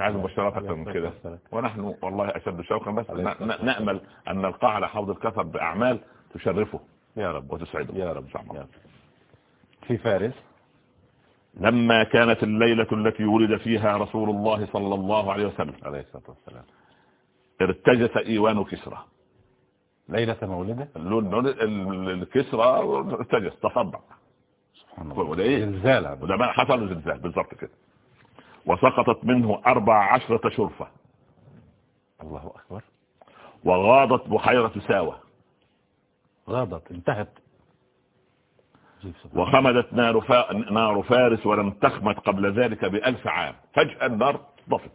عايز مبشرات أكثر من كده. ونحن والله أشد شوقا بس نأمل أن نلقى على حوض الكثر بأعمال تشرفه يا رب. وتسعده. يا رب. يا رب. في فارس لما كانت الليلة التي ولد فيها رسول الله صلى الله عليه وسلم عليه الصلاة والسلام ارتجس إيوان كسرى. ليلة مولده؟ الكسرى ارتجس تصدق. سبحان الله. وده؟ زلزال عبد وده بقى حصل زلزال بالظبط كده. وسقطت منه أربع عشرة شرفة. الله أكبر. وغاضت بحيرة ساوة. غاضت انتهت. وخمدت نار, فا... نار فارس ولم تخمد قبل ذلك بألف عام. فجأة النار طفت.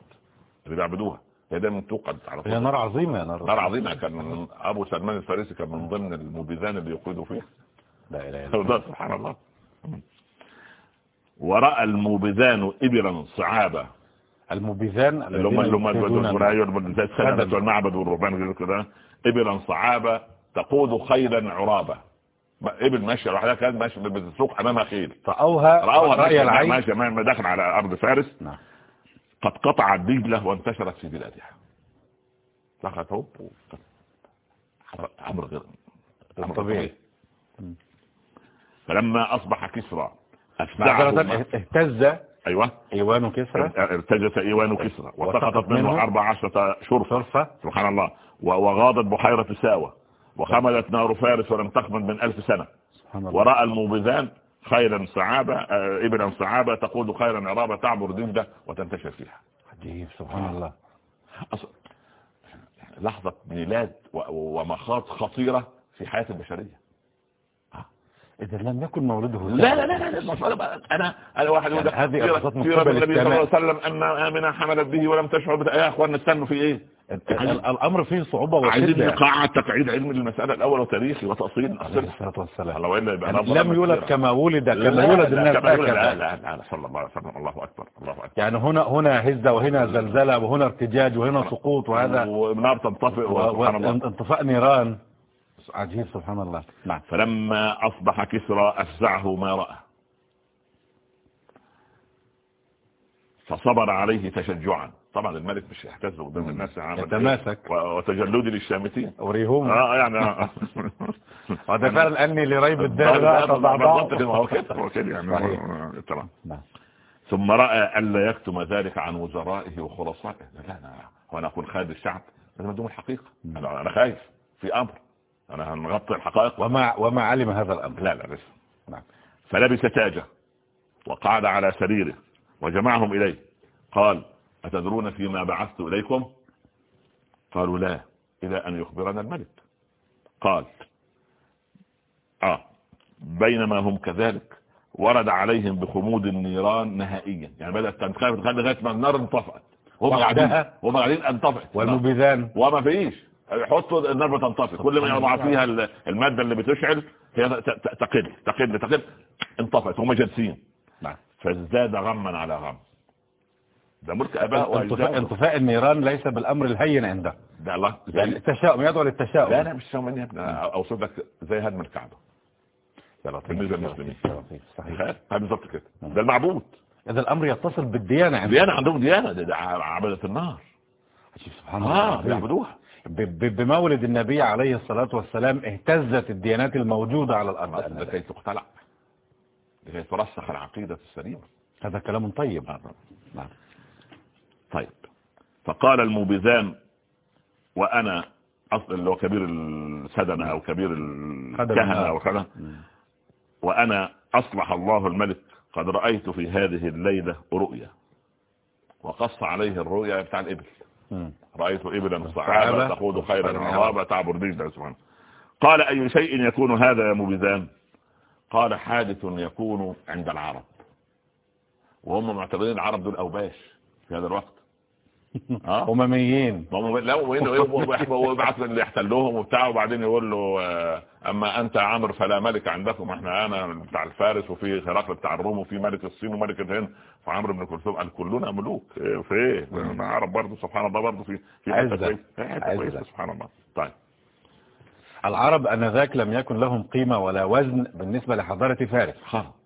اللي بيعبدوها. هي دايما توقد على هي طول نار عظيمة يا نار نار عظيمة. كان من أبو سلمان الفارسي كان من ضمن المبيذان اللي يقودوا فيها. لا إله إلا الله سبحان الله. ورأى الموبذان إبرا صعابة. المبيذان اللي هم اللي هم زي السنة. والمعبد والرهبان كده. إبرا صعابة تقود خيلا عرابة. إبل ماشية لوحدها كانت ماشية بتسوق أمامها خيل رأوها رأوها رأي العين. ماشية ما داخل على أرض فارس. نعم. قد قطعت دجلة وانتشرت في بلادها. دخلت هوب أمر غير أمر طبيعي. فلما أصبح كسرى أفزعه اهتز. أيوة. إيوان كسرى. ارتجس إيوان كسرى. وسقطت وسقط منه منه أربع عشرة شرفة شرفة سبحان الله. وغاضت بحيرة ساوة. وخمدت نار فارس ولم تخمد من ألف سنة. ورأى الموبذان خيلا صعابة آه، إبلا صعابة تقود خيلا عرابة تعبر دجلة وتنتشر فيها. عجيب سبحان الله. لحظة ميلاد و- ومخاض خطيرة في حياة البشرية. إذا لم يكن مولده لا لا لا. لا المسألة بقى. أنا أنا واحد يقول يعني هذه سيرة أبساط من سيرة قبل النبي صلى الله عليه. وسلم أن آمنة حملت به ولم تشعر يا أخوان استنوا في إيه؟ ال- الأمر فيه صعوبة عايزين وشدة نقاعد تقعيد علم المسألة الأول وتاريخي وتأصيل عليه الصلاة والسلام. الله وإلا يبقى يعني لم يولد. كما ولد لا، كما لا، يولد لا، الناس لا هكذا لا لا لا، صلى الله عليه وسلم. الله أكبر الله أكبر. يعني هنا هنا هزة وهنا زلزلة وهنا ارتجاج وهنا سقوط وهذا. ونار تنطفئ وانطفاء نيران. عجيب سبحان الله. نعم. فلما أصبح كسرى أفزعه ما رأى. فصبر عليه تشجعا. طبعا الملك مش يحتز قدام الناس؟ يتماسك. وتجلدي للشامتين. أريهم. آه يعني آه. وهذا فعلا أني لريب الدار بالضبط هو كده هو كده يعني. تمام نعم. ثم رأى ألا يكتم ذلك عن وزرائه وخلصائه. لا لا أنا أكون خالد الشعب. لازم أدوم الحقيقة. أنا أنا خايف في أمر. أنا هنغطي الحقائق. وما وما علم هذا الأمر. لا لا لسه نعم. فلبس تاجه وقعد على سريره وجمعهم إليه. قال أتدرون فيما بعثت إليكم؟ قالوا لا إلى أن يخبرنا الملك. قال آه بينما هم كذلك ورد عليهم بخمود النيران نهائيا. يعني بدأت تنخرط لغاية ما النار انطفأت. وهم قاعدين وحدها؟ وهم قاعدين انطفأت والمبيذان وما فيش. يحطوا النار بتنطفئ كل ما يضع فيها ال- المادة اللي بتشعل هي تقل تقل تقل انطفئت هم جالسين. نعم. فازداد غما على غم. ده ملك اباء انطفاء, انطفاء النيران ليس بالأمر الهين عنده. ده الله. التشاؤم يدعو للتشاؤم. لا لا مش سامعني يا ابني أوصف لك زي هدم الكعبه بالنسبة للمسلمين. صحيح. هذا بالظبط كده. ده المعبود. إذا الأمر يتصل بالديانة عنده ديانة عندهم ديانة. ده, ده عبده النار. سبحان الله. آه العظيم. بيعبدوها. بمولد النبي عليه الصلاة والسلام اهتزت الديانات الموجودة على الأرض. ده كي تقتلع لكي ترسخ العقيده السليمه هذا كلام طيب. آه. نعم. طيب. فقال الموبذان وأنا أصل اللي هو كبير السدنة أو كبير النار. أو كذا وأنا أصلح الله الملك قد رأيت في هذه الليلة رؤيا وقص عليه الرؤيا بتاع الإبل. إبلا صعبة. صعابه تقود خيرا عرابه تعبر رجلا سبحانه قال أي شيء يكون هذا يا موبذان قال حادث يكون عند العرب. وهم معتبرين العرب دول أوباش في هذا الوقت. آه. أمميين هم لا ويبعث اللي يحتلوهم وبتاع وبعدين يقول له آه، أما أنت عمرو فلا ملك عندكم. إحنا أنا بتاع الفارس وفي هرقل بتاع الروم وفي ملك الصين وملك الهند. فعمرو بن كلثوم قال كلنا ملوك. إيه، في إيه؟ أنا عرب برضه سبحان الله برضه في في حتة عزة. كويسة سبحان الله. طيب. العرب أنذاك لم يكن لهم قيمة ولا وزن بالنسبة لحضارة فارس.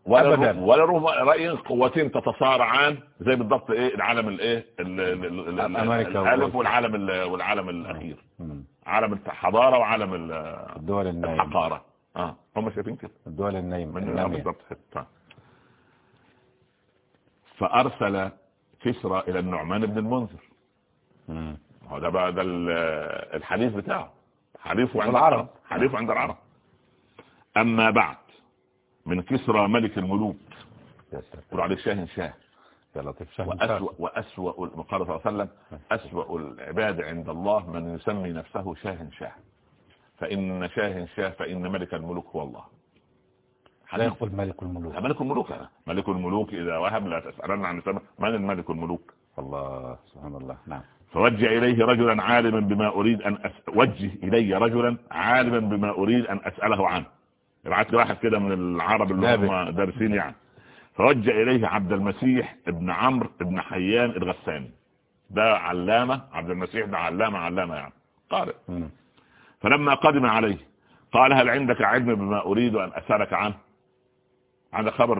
ولا أبداً. ولا روم رأي قوتين تتصارعان زي بالضبط إيه؟ العالم الايه الألف. والعالم ال- والعالم الأخير. مم. عالم الحضاره وعالم ال- الدول النايم الحقارة. آه. هم شايفين كده. الدول النايم من النامية. بالضبط كده. فأرسل كسرى إلى النعمان بن المنذر. هو ده بقى ده ال- الحديث بتاعه. حديثه عند العرب. حديثه عند العرب. أما بعد من كسرى ملك الملوك. يقول عليه شاه. شاه. وأسوأ, وأسوأ قال صلى الله عليه وسلم أسوأ العباد عند الله من يسمي نفسه شاه شاه. فإن شاه شاه فإن ملك الملوك هو الله. لا يقول ملك الملوك. ملك الملوك. أنا. ملك الملوك إذا وهب لا تسألن عن من الملك الملوك؟ الله سبحان الله. نعم. فوجه إليه رجلا عالما بما أريد أن أس... وجه إلي رجلا عالما بما أريد أن أسأله عنه. يبعث لي واحد كده من العرب اللي. هم دارسين يعني. فوجه إليه عبد المسيح ابن عمرو ابن حيان الغساني. ده علامة عبد المسيح ده علامة علامة يعني. قارئ. فلما قدم عليه قال هل عندك علم بما أريد أن أسألك عنه؟ عندك خبر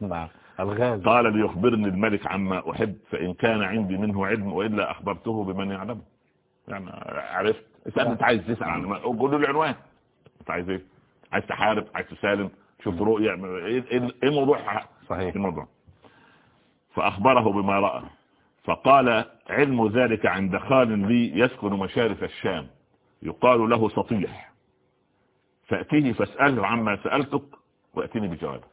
نعم. الغاز. قال ليخبرني الملك عما أحب فإن كان عندي منه علم وإلا أخبرته بمن يعلمه يعني عرفت؟ اسأل أنت عايز تسأل عن قول له العنوان. أنت عايز إيه؟ عايز تحارب؟ عايز تسالم؟ شفت رؤية إيه إيه الموضوع؟ إيه صحيح الموضوع؟ فأخبره بما رأى. فقال علم ذلك عند خال لي يسكن مشارف الشام. يقال له سطيح. فأتيه فاسأله عما سألتك وأتيني بجوابه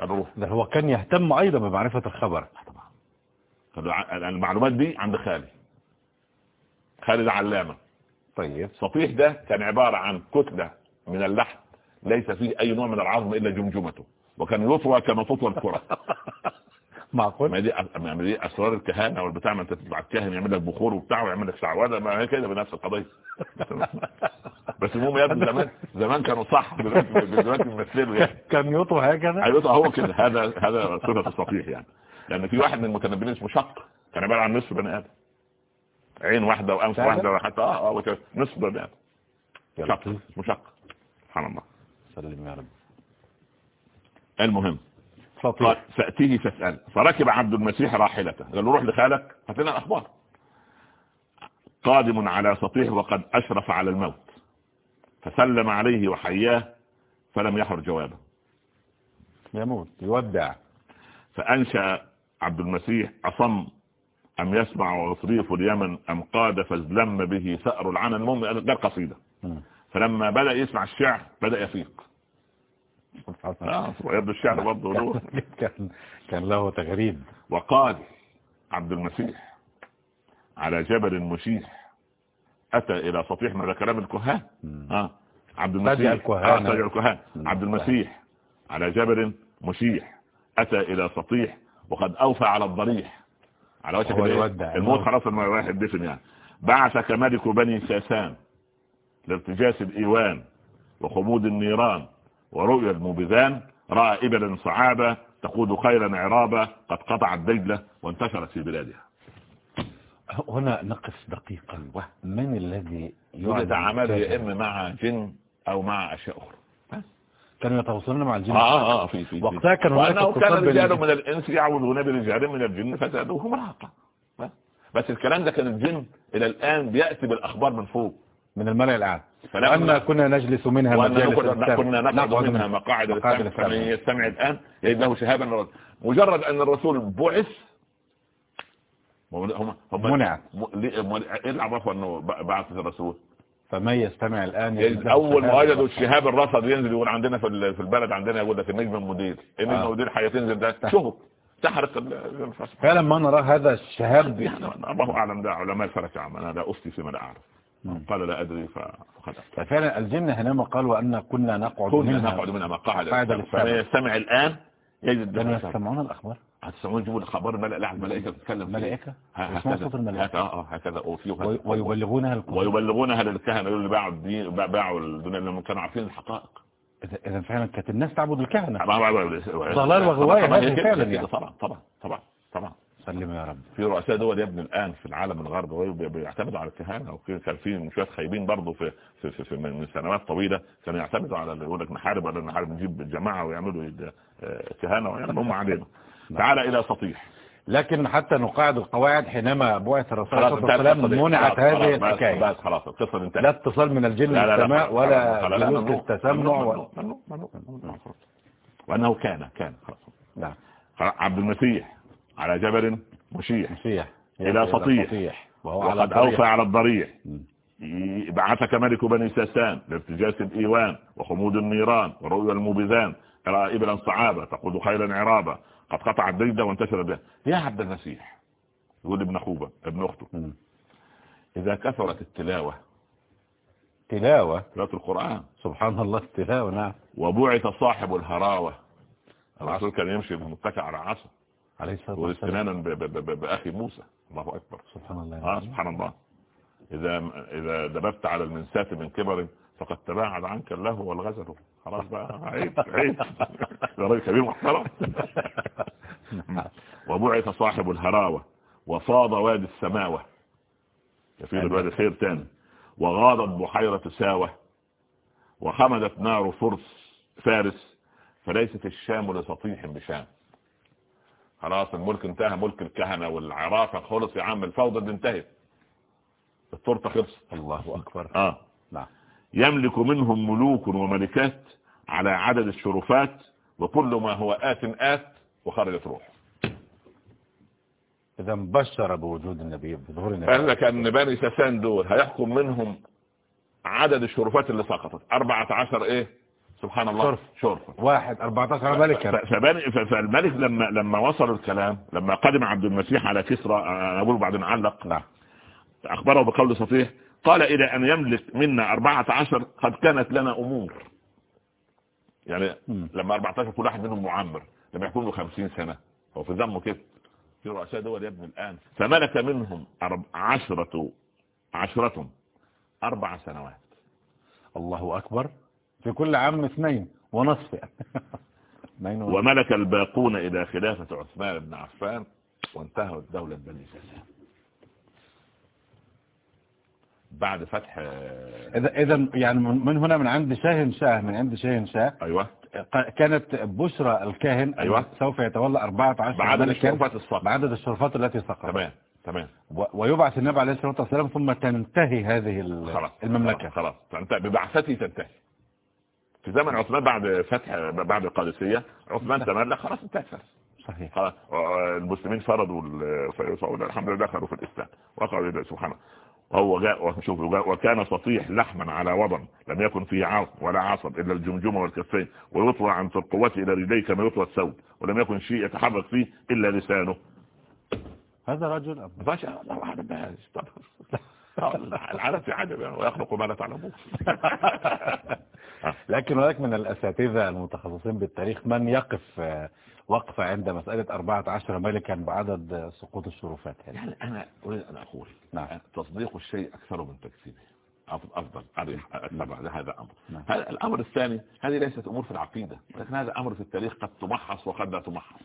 الروح ده هو كان يهتم أيضا بمعرفة الخبر. طبعا. المعلومات دي عند خالي خالد علامة طيب. سطيح ده كان عبارة عن كتلة من اللحم. ليس فيه أي نوع من العظم إلا جمجمته. وكان يطوى كما تطوى الكرة. معقول؟ ما دي ما دي أسرار الكهانة والبتاع ما أنت تطلع الكاهن يعمل لك بخور وبتاع ويعمل لك شعوذة ما هي كده بنفس القضية. بس المهم يا ابني زمان زمان كانوا صح دلوقتي دلوقتي بيمثلوا يعني. كان يطوى هكذا أيوه هو كده. هذا هذا صفة الصفيح يعني. لأن في واحد من المتنبئين اسمه شق كان عبارة عن نصف بني آدم. عين واحدة وأنف؟ واحدة وحتى آه آه وكده. نصف بني آدم. شق. اسمه شق. سبحان الله. سلم يا رب. المهم. قال سطيح سأتيه فاسأل. فركب عبد المسيح راحلته قال له روح لخالك هات لنا الأخبار. قادم على سطيح وقد أشرف على الموت. فسلم عليه وحياه فلم يحر جوابه. يموت يودع. فأنشأ عبد المسيح أصم أم يسمع عصريف اليمن أم قاد فازلم به ثأر العنى. المهم ده القصيدة. فلما بدأ يسمع الشعر بدأ يفيق. آه ويبدو الشعر برضه له كان كان له تغريب. وقال عبد المسيح على جبل مشيح أتى إلى سطيح من كلام الكهان. آه. عبد المسيح الكهان. آه الكهان. عبد المسيح على جبل مشيح أتى إلى سطيح وقد أوفى على الضريح على وشك. الموت خلاص ما واحد دفن يعني بعثك ملك بني ساسان لارتجاس الإيوان وخمود النيران ورؤيا المبذان رأى إبلا صعابة تقود خيلا عرابة قد قطعت دجلة وانتشرت في بلادها هنا نقف دقيقا من الذي يتعامل يا؟ إما مع جن أو مع أشياء أخرى كانوا يتواصلون مع الجن آه آه في في وقتها كان هناك كان رجال. من الإنس يعوذون برجال من الجن فزادوهم رهقا بس. الكلام ده كان الجن إلى الآن بيأتي بالأخبار من فوق من الملأ الأعلى فلما- كنا نجلس منها مجالس كنا نقعد منها مقاعد مقاعد للسمع. يستمع الآن يجد له شهابا. مجرد أن الرسول بعث هم هم منع. م- ليه- م- إيه اللي عرفه انه ب- بعث الرسول فمن يستمع الآن يجد له أول ما. وجدوا الشهاب الرصد ينزل يقول عندنا في في البلد عندنا يقول لك النجم المدير النجم آه. المدير هيتنزل ده شهب تحرق فعلا ما نرى هذا الشهاب يعني الله أعلم ده علماء الفلك يا عم أنا لا أفتي فيما لا أعرف. قال لا أدري فخذت ففعلا الجن حينما قالوا أن كنا نقعد كنا منها نقعد منها مقاعد. يستمع الآن يجد شهاب. يستمعون الأخبار هتسمعون يجيبوا الخبر الملأ لا الملائكة تتكلم. ملائكة ها- يسمعوا هكذا. صوت الملائكة. هكذا آه هكذا. اوفي وي- ويبلغونها الكتب ويبلغونها للكهنة اللي باعوا الدين باعوا الدنيا لما كانوا عارفين الحقائق. إذا فعلا كانت الناس تعبد الكهنة. ضلال وغواية فعلا يعني. طبعا طبعا طبعا طبعا. سلم يا رب. في رؤساء دول يا ابني الآن في العالم الغربي بي- بيعتمدوا على الكهنه وفي كان في شوية خايبين برضه في في, في, في من سنوات طويلة كانوا يعتمدوا على يقول لك نحارب ولا نحارب نجيب جماعة ويعملوا آه، كهنه ويعملوا. هم علينا تعال إلى سطيح. لكن حتى نقاعد القواعد حينما بعث الرسول صلى الله عليه وسلم. منعت هذه الحكاية. بس خلاص القصة انتهت. لا اتصال من الجن لا لا لا للسماء خلاص، ولا جلوس خلاص. وأنه كان كان خلاص. نعم. عبد المسيح على جبل مشيح مسيح إلى سطيح. وقد الضريح على الضريح. بعثك ملك بني ساسان لارتجاس الإيوان وخمود النيران ورؤيا المبذان ترى إبلا صعابة تقود خيلا عرابة قد قطع الدجدة وانتشر بها يا عبد المسيح يقول ابن أخوه ابن أخته. مم. إذا كثرت التلاوة تلاوة؟ تلاوة القرآن. سبحان الله التلاوة نعم. وبعث صاحب الهراوة. الرسول كان يمشي متكئ على عصا عليه الصلاة والسلام. بأخي موسى. الله أكبر. سبحان الله. آه سبحان الله. إذا إذا دببت على المنساة من كبر فقد تباعد عنك اللهو والغزل. خلاص بقى عيب عيب. ده راجل كبير محترم. وبعث صاحب الهراوة وفاض وادي السماوة. يفيد الوادي خير تاني. وغاضت بحيرة ساوة وخمدت نار فرس فارس فليست الشام لسطيح بشام. خلاص الملك انتهى ملك الكهنة والعرافة خلص يا عم الفوضى انتهت. التورته خلصت. الله أكبر. آه. نعم. يملك منهم ملوك وملكات على عدد الشرفات وكل ما هو آت آت وخرجت روح إذا بشر بوجود النبي بظهور النبي. قال لك ان بني ساسان دول هيحكم منهم عدد الشرفات اللي سقطت. 14 إيه؟ سبحان الله. شرف. شرفة واحد 14 ملكا. فبني فالملك لما لما وصلوا الكلام لما قدم عبد المسيح على كسرى آه، أقول بعدين علق نعم. أخبره بقول سطيح قال إلى أن يملك منا أربعة عشر قد كانت لنا أمور. يعني. لما 14 كل واحد منهم معمر لما يكون له 50 سنة. هو في ذمه كده. في رؤساء دول يا ابن الآن. فملك منهم عشرة عشرة أربع سنوات. الله أكبر. في كل عام اثنين ونصف. اثنين ونصف. وملك الباقون إلى خلافة عثمان بن عفان وانتهت دولة بني سلام. بعد فتح إذا إذا يعني من هنا من عند شاهن شاه من عند شاهن شاه أيوة. ق- كانت بشرى الكاهن أيوة. سوف يتولى 14 بعدد الشرفات الصقر بعدد الشرفات التي سقط تمام تمام. ويبعث النبي عليه الصلاة والسلام ثم تنتهي هذه خلاص المملكة. خلاص تنتهي ببعثته تنتهي. في زمن عثمان بعد فتح بعد القادسية عثمان تملك خلاص انتهت صحيح. خلاص. المسلمين فرضوا ال- الحمد لله دخلوا في الإسلام وقعوا سبحانه وهو جاء وشوف وكان سطيح لحما على وضن لم يكن فيه عظم ولا عصب إلا الجمجمه والكفين ويطوى عن ترقوته إلى رجليه كما يطوى الثوب ولم يكن شيء يتحرك فيه إلا لسانه. هذا رجل شاء الله بها العالم في عجب يعني ويخلق ما لا تعلمون. لكن هناك من الأساتذة المتخصصين بالتاريخ من يقف وقفة عند مسألة 14 ملكا بعدد سقوط الشرفات هذه. يعني أنا أريد أن أقول نعم. تصديق الشيء أكثر من تكذيبه أفضل. أريح أكثر هذا أمر. نعم. هذا الأمر الثاني هذه ليست أمور في العقيدة ولكن هذا أمر في التاريخ قد تمحص وقد لا تمحص.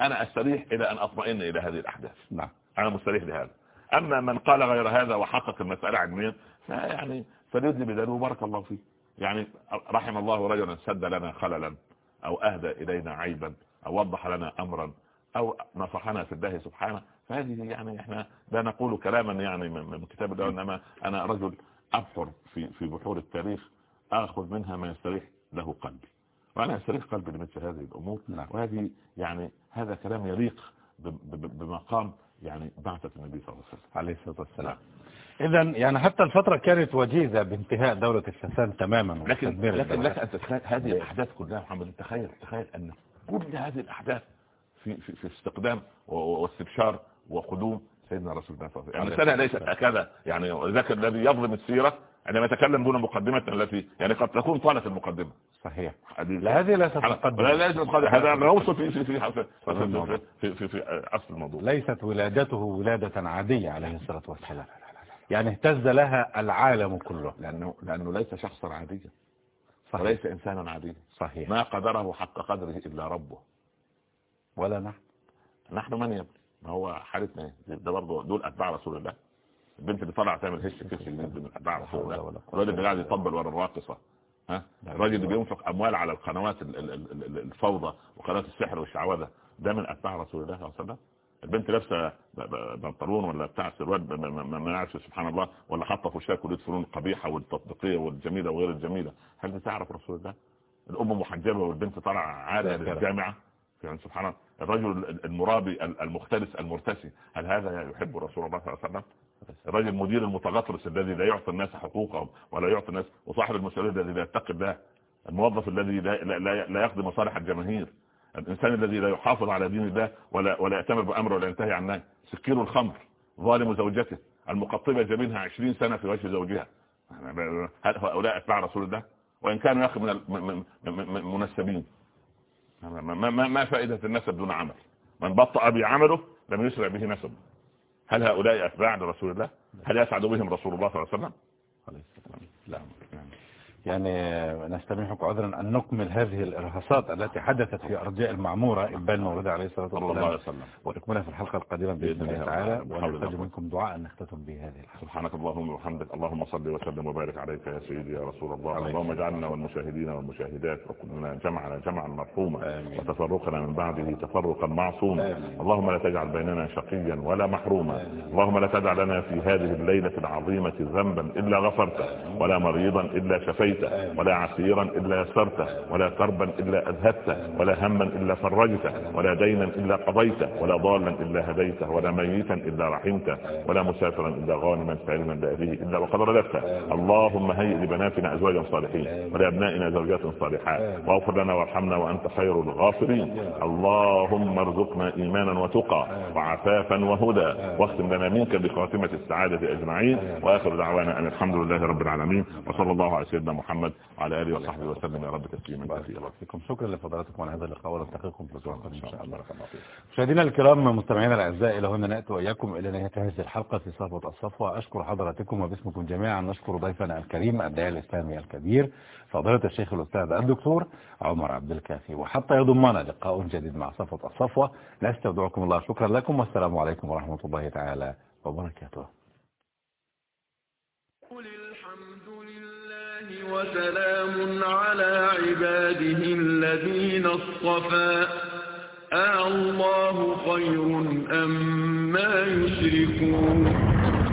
أنا أستريح إلى أن أطمئن إلى هذه الأحداث. نعم. أنا مستريح لهذا. أما من قال غير هذا وحقق المسألة علميا فيعني فليدني بذنبه بارك الله فيه. يعني رحم الله رجلا سد لنا خللا أو أهدى إلينا عيبا. أو وضح لنا أمرا أو نصحنا في الله سبحانه. فهذه يعني إحنا لا نقول كلاما يعني من كتاب الله إنما أنا رجل أبحر في في بحور التاريخ آخذ منها ما يستريح له قلبي. وأنا يستريح قلبي لمثل هذه الأمور. نعم. وهذه يعني هذا كلام يليق بمقام يعني بعثة النبي صلى الله عليه وسلم. عليه الصلاة والسلام. إذا يعني حتى الفترة كانت وجيزة بانتهاء دولة الساسان تماما لكن لكن. لك أن تتخيل هذه الأحداث كلها محمد تخيل تخيل أن كل هذه الأحداث في في, في استقدام واستبشار وقدوم سيدنا رسول الله صلى الله عليه وسلم. يعني المسألة ليست هكذا. يعني ذاك الذي يظلم السيرة عندما يتكلم دون مقدمة التي يعني قد تكون طالت المقدمة. صحيح. هذه لا هذه ليست تقدم لا ليست تقدم هذا نوصل في في في في في, في, أصل الموضوع. ليست ولادته ولادة عادية عليه الصلاة والسلام. يعني اهتز لها العالم كله. لأنه لأنه ليس شخصا عاديا. صحيح. وليس إنسانا عاديا. صحيح. ما قدره حق قدره إلا ربه. ولا نحن. نحن من يبني ما هو حالتنا إيه؟ ده برضه دول أتباع رسول الله. البنت اللي طالعه تعمل هش كش من أتباع رسول الله. الراجل اللي قاعد يطبل ورا الراقصة. ها؟ الراجل اللي بينفق أموال على القنوات ال- ال- ال- ال- الفوضى وقناه السحر والشعوذة. ده من أتباع رسول الله صلى الله عليه وسلم؟ البنت لابسة بنطلون ولا بتاع سروال ما نعرفش سبحان الله ولا حاطة وشها كليه فنون القبيحه والتطبيقية والجميلة وغير الجميلة. هل دي تعرف رسول الله الأم محجبة والبنت طالعة عادة. للجامعة. يعني سبحان الله الرجل المرابي المختلس المرتسي هل هذا يحب رسول الله صلى الله عليه وسلم؟ الرجل المدير المتغطرس الذي لا يعطي الناس حقوقهم ولا يعطي الناس وصاحب المسؤولية الذي لا يتقي الله الموظف الذي لا, لا, لا, لا يقضي مصالح الجماهير. الإنسان الذي لا يحافظ على دين الله ولا ولا يأتمر بأمره ولا ينتهي عن نهي سكير الخمر ظالم زوجته المقطبة جبينها 20 سنة في وجه زوجها. هل هؤلاء أتباع رسول الله؟ وإن كانوا يا أخي من ال- من- من- من- منسبين. ما, ما, ما, فائدة النسب دون عمل؟ من بطأ بعمله لم يسرع به نسبه. هل هؤلاء أتباع لرسول الله؟ هل يسعد بهم رسول الله صلى الله عليه وسلم؟ الصلاة والسلام. يعني نستميحك عذرا أن نكمل هذه الإرهاصات التي حدثت في أرجاء المعمورة إبان مولد عليه الصلاة صلى الله عليه والسلام وسلم. ونكملها في الحلقة القادمة بإذن الله تعالى. ونحتاج. منكم دعاء نختتم به هذه الحلقة. سبحانك اللهم وبحمدك. اللهم صل وسلم وبارك عليك يا سيدي يا رسول الله. اللهم اجعلنا والمشاهدين والمشاهدات وكلنا جمعنا جمعا مرحوما. وتفرقنا من بعده تفرقا معصوما. اللهم لا تجعل بيننا شقيا ولا محروما. اللهم لا تدع لنا في هذه الليلة العظيمة ذنبا إلا غفرته ولا مريضا إلا شفيته. قضيته ولا عسيرا إلا يسرته ولا كربا إلا أذهبته ولا هما إلا فرجته ولا دينا إلا قضيته ولا ضالا إلا هديته ولا ميتا إلا رحمته ولا مسافرا إلا غانما سالما بأهله إلا وقد رددته اللهم هيئ لبناتنا أزواجا صالحين ولأبنائنا زوجات صالحات واغفر لنا وارحمنا وأنت خير الغافرين. اللهم ارزقنا إيمانا وتقى وعفافا وهدى واختم لنا منك بخاتمة السعادة أجمعين. وآخر دعوانا أن الحمد لله رب العالمين. وصلى الله على سيدنا محمد وعلى آله وصحبه وسلم. يا رب تسليما كثيرا فيكم شكرا لفضلاتكم على هذا اللقاء ونلتقيكم في القادم إن شاء الله. بارك الله فيك. مشاهدينا الكرام مستمعينا الأعزاء إلى هنا نأتي وإياكم إلى نهاية هذه الحلقة في صفوة الصفوة. أشكر حضراتكم وباسمكم جميعا. نشكر ضيفنا الكريم الداعي الإسلامي الكبير فضيلة الشيخ الأستاذ الدكتور عمر عبد الكافي. وحتى يضمنا لقاء جديد مع صفوة الصفوة. نستودعكم الله. شكرا لكم والسلام عليكم ورحمة الله تعالى وبركاته. لله وسلام على عباده الذين اصطفى. آه الله خير أم ما يشركون.